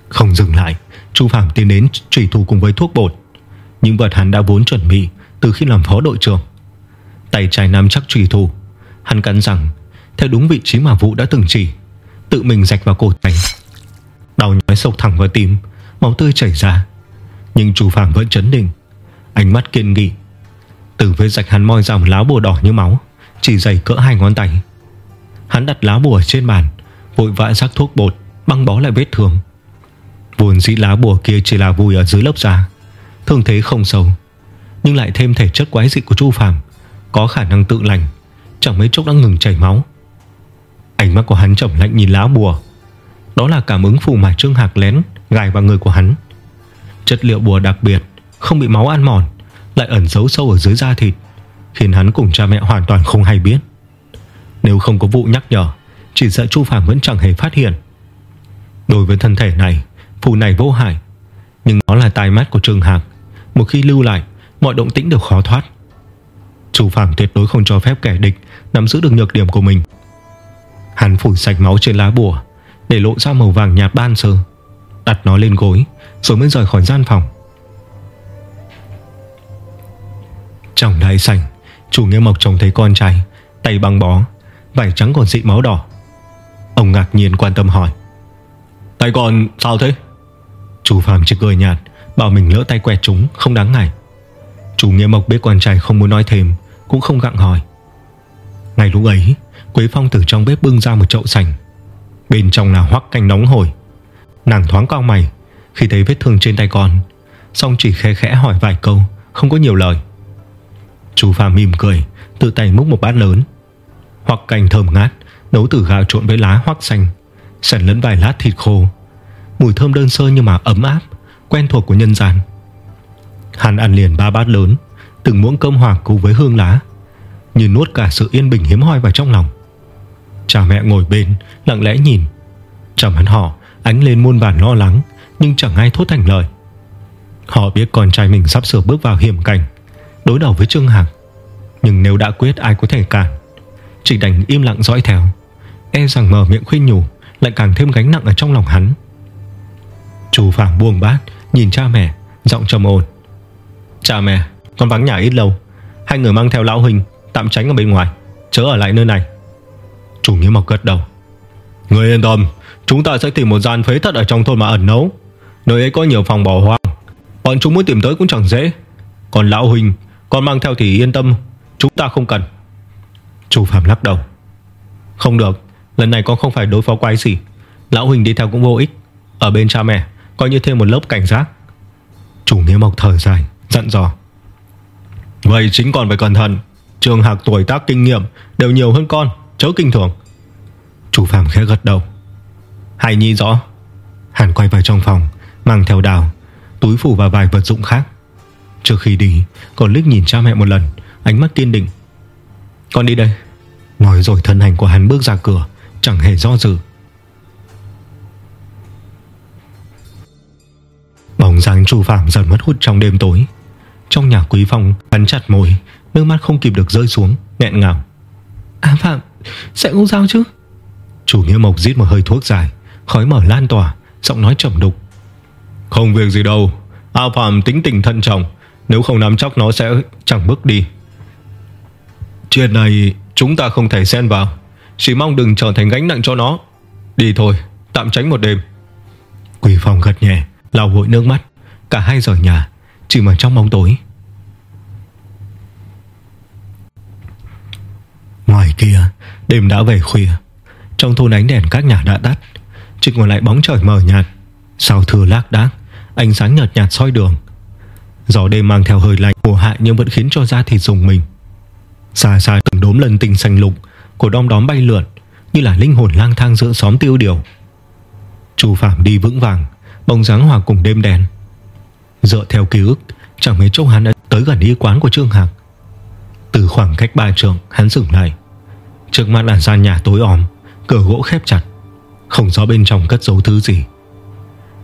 [SPEAKER 1] Không dừng lại, Chu Phạm tiến đến trùy thủ cùng với thuốc bột. Những vật hắn đã vốn chuẩn bị Từ khi làm phó đội trưởng. Tay trái nắm chắc trùy thủ, Hắn cắn rằng, Theo đúng vị trí mà vụ đã từng chỉ Tự mình rạch vào cổ tay. Đau nhói sâu thẳng vào tim, Máu tươi chảy ra. Nhưng Chu Phạm vẫn chấn định, Ánh mắt kiên nghị. Từ với rạch hắn moi ra một lá bùa đỏ như máu, Chỉ dày cỡ hai ngón tay. Hắn đặt lá bùa trên bàn, Vội vã rắc thuốc bột, Băng bó lại vết thương. Vốn dĩ lá bùa kia chỉ là vùi ở dưới lớp da, Thương thế không sâu, Nhưng lại thêm thể chất quái dị của Chu Phàm Có khả năng tự lành, Chẳng mấy chốc đã ngừng chảy máu. Ánh mắt của hắn trầm lạnh nhìn lá bùa. Đó là cảm ứng phù mà Trương Hạc lén, Gài vào người của hắn. Chất liệu bùa đặc biệt, Không bị máu ăn mòn, Lại ẩn giấu sâu ở dưới da thịt, Khiến hắn cùng cha mẹ hoàn toàn không hay biết. Nếu không có vụ nhắc nhở, Chỉ sợ Chu Phạm vẫn chẳng hề phát hiện. Đối với thân thể này, Phù này vô hại, Nhưng nó là tai mắt của Trương Hạc. Một khi lưu lại, Mọi động tĩnh đều khó thoát. Chu phạm tuyệt đối không cho phép kẻ địch Nắm giữ được nhược điểm của mình. Hắn phủi sạch máu trên lá bùa, Để lộ ra màu vàng nhạt ban sơ. Đặt nó lên gối, Rồi mới rời khỏi gian phòng. Trong đại sảnh, Chủ nghĩa mộc trông thấy con trai, Tay băng bó, Vải trắng còn dị máu đỏ. Ông ngạc nhiên quan tâm hỏi, Tay còn sao thế? Chú Phạm chỉ cười nhạt, Bảo mình lỡ tay quẹt chúng không đáng ngại. Chủ nghĩa mộc biết con trai không muốn nói thêm, Cũng không gặng hỏi. Ngày lúc ấy Quế Phong từ trong bếp bưng ra một chậu sành. Bên trong là hoắc canh nóng hổi. Nàng thoáng cao mày, Khi thấy vết thương trên tay con Xong chỉ khẽ khẽ hỏi vài câu, Không có nhiều lời. Chú Phạm mỉm cười, Tự tay múc một bát lớn. Hoắc canh thơm ngát, Nấu từ gạo trộn với lá hoắc xanh Sẵn lẫn vài lát thịt khô. Mùi thơm đơn sơ nhưng mà ấm áp, Quen thuộc của nhân gian. Hắn ăn liền ba bát lớn, Từng muỗng cơm hòa cùng với hương lá. Như nuốt cả sự yên bình hiếm hoi vào trong lòng. Cha mẹ ngồi bên, Lặng lẽ nhìn. Trong hắn họ, ánh lên muôn vàn lo lắng, Nhưng chẳng ai thốt thành lời. Họ biết con trai mình sắp sửa bước vào hiểm cảnh, Đối đầu với Trương hằng. Nhưng nếu đã quyết, ai có thể cản? Chỉ đành im lặng dõi theo. E rằng mở miệng khuyên nhủ, Lại càng thêm gánh nặng ở trong lòng hắn. Chú Phạm buông bát, Nhìn cha mẹ, Giọng trầm ổn. Cha mẹ, Con vắng nhà ít lâu. Hai người mang theo lão huynh, Tạm tránh ở bên ngoài. Chớ ở lại nơi này. Chủ nghĩa mộc gật đầu. Người yên tâm, Chúng ta sẽ tìm một gian phế thất ở trong thôn mà ẩn nấu. Nơi ấy có nhiều phòng bỏ hoang. Bọn chúng muốn tìm tới cũng chẳng dễ. Còn lão huynh, Con mang theo thì yên tâm, Chúng ta không cần. Chủ Phạm lắc đầu. Không được, Lần này con không phải đối phó quái gì Lão huynh đi theo cũng vô ích. Ở bên cha mẹ, Coi như thêm một lớp cảnh giác. Chủ nghĩa mộc thở dài, Dặn dò. Vậy chính còn phải cẩn thận. Trường hạc tuổi tác kinh nghiệm Đều nhiều hơn con. Chớ kinh thường. Chủ phạm khẽ gật đầu. Hải nhi rõ. Hàn quay vào trong phòng, Mang theo đào, Túi phủ và vài vật dụng khác. Trước khi đi, Còn liếc nhìn cha mẹ một lần, Ánh mắt kiên định. Con đi đây. Nói rồi thân hành của hắn bước ra cửa, Chẳng hề do dự. Bóng dáng chu phạm dần mất hút trong đêm tối. Trong nhà quý phong, Hắn chặt môi, Nước mắt không kịp được rơi xuống, nghẹn ngào. À Phạm sẽ không sao chứ? Chủ nghĩa mộc giết một hơi thuốc dài, Khói mở lan tỏa, Giọng nói trầm đục. Không việc gì đâu A Phạm tính tình thận trọng, Nếu không nắm chắc nó sẽ chẳng bước đi. Chuyện này chúng ta không thể xen vào, Chỉ mong đừng trở thành gánh nặng cho nó. Đi thôi, tạm tránh một đêm. Quỷ phòng gật nhẹ, lau vội nước mắt, Cả hai rời nhà, Chỉ mà trong bóng tối. Ngoài kia Đêm đã về khuya. Trong thôn ánh đèn các nhà đã tắt. Chỉ còn lại bóng trời mờ nhạt. Sao thừa lác đác, Ánh sáng nhợt nhạt soi đường. Gió đêm mang theo hơi lạnh mùa hạ Nhưng vẫn khiến cho da thịt rùng mình. Xa xa từng đốm lần tình xanh lục Của đom đóm bay lượn Như là linh hồn lang thang giữa xóm tiêu điều. Chu Phạm đi vững vàng Bông dáng hòa cùng đêm đèn Dựa theo ký ức, Chẳng mấy chốc hắn đã tới gần y quán của Trương Hạc. Từ khoảng cách ba trường, Hắn dừng lại. Trước mắt là gian nhà tối om, Cửa gỗ khép chặt, Không rõ bên trong cất giấu thứ gì.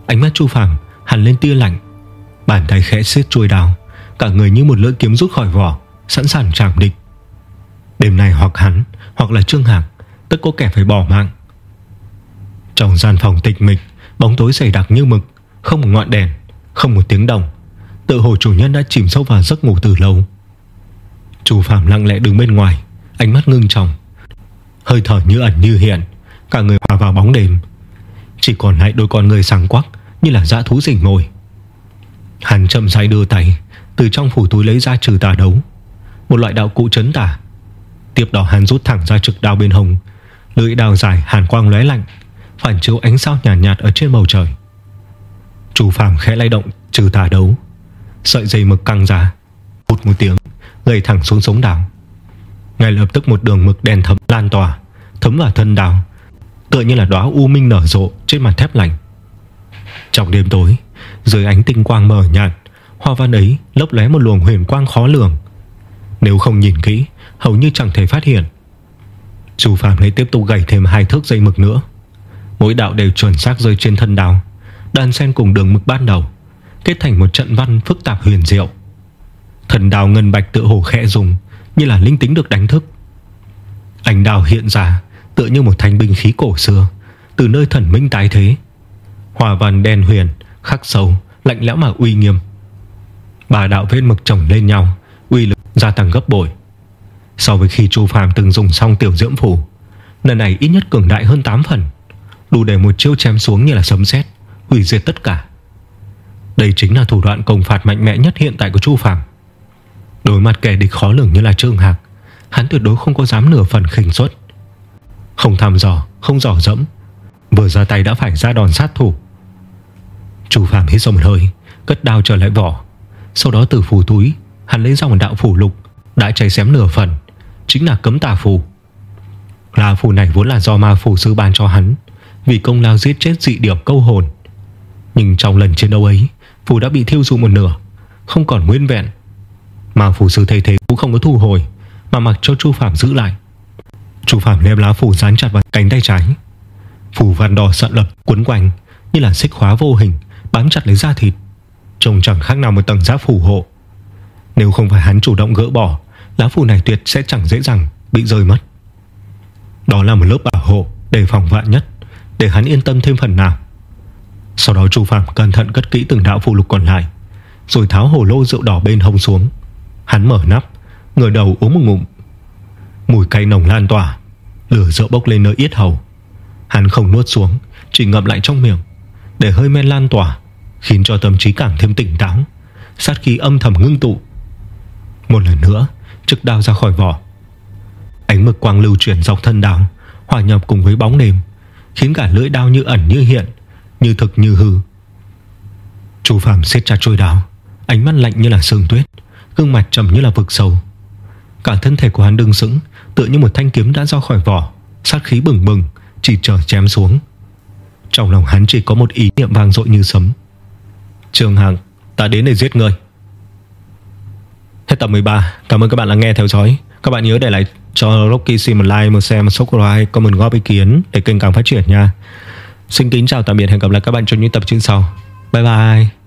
[SPEAKER 1] Ánh mắt Chu Phạm hẳn lên tia lạnh, Bàn tay khẽ xiết chuôi đào Cả người như một lưỡi kiếm rút khỏi vỏ, Sẵn sàng chạm địch. Đêm nay hoặc hắn, hoặc là Trương Hạc, Tất có kẻ phải bỏ mạng. Trong gian phòng tịch mịch, Bóng tối dày đặc như mực, Không một ngọn đèn, Không một tiếng đồng Tự hồ chủ nhân đã chìm sâu vào giấc ngủ từ lâu. Chu Phạm lặng lẽ đứng bên ngoài, Ánh mắt ngưng trọng. Hơi thở như ẩn như hiện. Cả người hòa vào bóng đêm. Chỉ còn lại đôi con người sáng quắc Như là dã thú rình mồi. Hắn chậm rãi đưa tay Từ trong phủ túi lấy ra trừ tà đấu. Một loại đạo cụ chấn tà. Tiếp đó hắn rút thẳng ra trực đao bên hồng Lưỡi đao dài hàn quang lóe lạnh Phản chiếu ánh sao nhạt, nhạt ở trên bầu trời. Chủ phàm khẽ lay động Trừ tà đấu. Sợi dây mực căng ra. Hụt một tiếng gầy thẳng xuống sống đào ngay lập tức một đường mực đen thấm lan tỏa, Thấm vào thân đào, Tựa như là đóa u minh nở rộ trên mặt thép lạnh. Trong đêm tối, Dưới ánh tinh quang mờ nhạt, Hoa văn ấy lấp lóe một luồng huyền quang khó lường. Nếu không nhìn kỹ, Hầu như chẳng thể phát hiện. Chu phạm lấy tiếp tục gảy thêm hai thước dây mực nữa. Mỗi đạo đều chuẩn xác rơi trên thân đào, Đan xen cùng đường mực ban đầu, Kết thành một trận văn phức tạp huyền diệu. Thần đào ngân bạch tự hồ khẽ dùng như là linh tính được đánh thức. Ảnh đào hiện ra, Tựa như một thanh binh khí cổ xưa, Từ nơi thần minh tái thế. Hòa văn đen huyền, Khắc sâu, Lạnh lẽo mà uy nghiêm. Ba đạo vết mực chồng lên nhau, Uy lực gia tăng gấp bội. So với khi Chu Phàm từng dùng xong tiểu dưỡng phủ Lần này ít nhất cường đại hơn 8 phần, Đủ để một chiêu chém xuống như là sấm sét, Hủy diệt tất cả. Đây chính là thủ đoạn công phạt mạnh mẽ nhất hiện tại của Chu Phàm. Đối mặt kẻ địch khó lường như là Trương Hạc. Hắn tuyệt đối không có dám nửa phần khinh suất. Không thăm dò, Không dò dẫm. Vừa ra tay đã phải ra đòn sát thủ. Chu Phạm hít sâu một hơi, Cất đao trở lại vỏ. Sau đó từ phủ túi, Hắn lấy ra một đạo phủ lục, Đã cháy xém nửa phần, Chính là cấm tà phù. Là phù này vốn là do ma phù sư ban cho hắn, Vì công lao giết chết dị điệp câu hồn. Nhưng trong lần chiến đấu ấy, Phù đã bị thiêu dụ một nửa, Không còn nguyên vẹn. Mà phù sư thay thế cũng không có thu hồi, Mà mặc cho Chu Phạm giữ lại. Chu Phạm đem lá phủ dán chặt vào cánh tay trái. Phủ văn đỏ sận lập cuốn quanh, Như là xích khóa vô hình, Bám chặt lấy da thịt. Trông chẳng khác nào một tầng giáp phủ hộ. Nếu không phải hắn chủ động gỡ bỏ, Lá phủ này tuyệt sẽ chẳng dễ dàng Bị rơi mất. Đó là một lớp bảo hộ để phòng vạn nhất, Để hắn yên tâm thêm phần nào. Sau đó Chu Phạm cẩn thận cất kỹ từng đạo phù lục còn lại, Rồi tháo hồ lô rượu đỏ bên hông xuống. Hắn mở nắp, Ngửa đầu uống một ngụm. Mùi cay nồng lan tỏa, Lửa rượu bốc lên nơi yết hầu. Hắn không nuốt xuống, Chỉ ngậm lại trong miệng, Để hơi men lan tỏa, Khiến cho tâm trí càng thêm tỉnh táo, Sát khí âm thầm ngưng tụ. Một lần nữa Trực đao ra khỏi vỏ. Ánh mực quang lưu chuyển dọc thân đao, Hòa nhập cùng với bóng đêm Khiến cả lưỡi đao như ẩn như hiện, Như thực như hư. Chú Phạm siết chặt trôi đao, Ánh mắt lạnh như là sương tuyết. Gương mặt trầm như là vực sâu. Cả thân thể của hắn đứng sững Tựa như một thanh kiếm đã ra khỏi vỏ Sát khí bừng bừng Chỉ chờ chém xuống. Trong lòng hắn chỉ có một ý niệm vang dội như sấm. Trường Hằng Ta đến để giết người Hết tập 13 Cảm ơn các bạn đã nghe theo dõi. Các bạn nhớ để lại cho Rocky xin một like, một share, một subscribe Comment góp ý kiến để kênh càng phát triển nha. Xin kính chào tạm biệt Hẹn gặp lại các bạn trong những tập chương sau. Bye bye.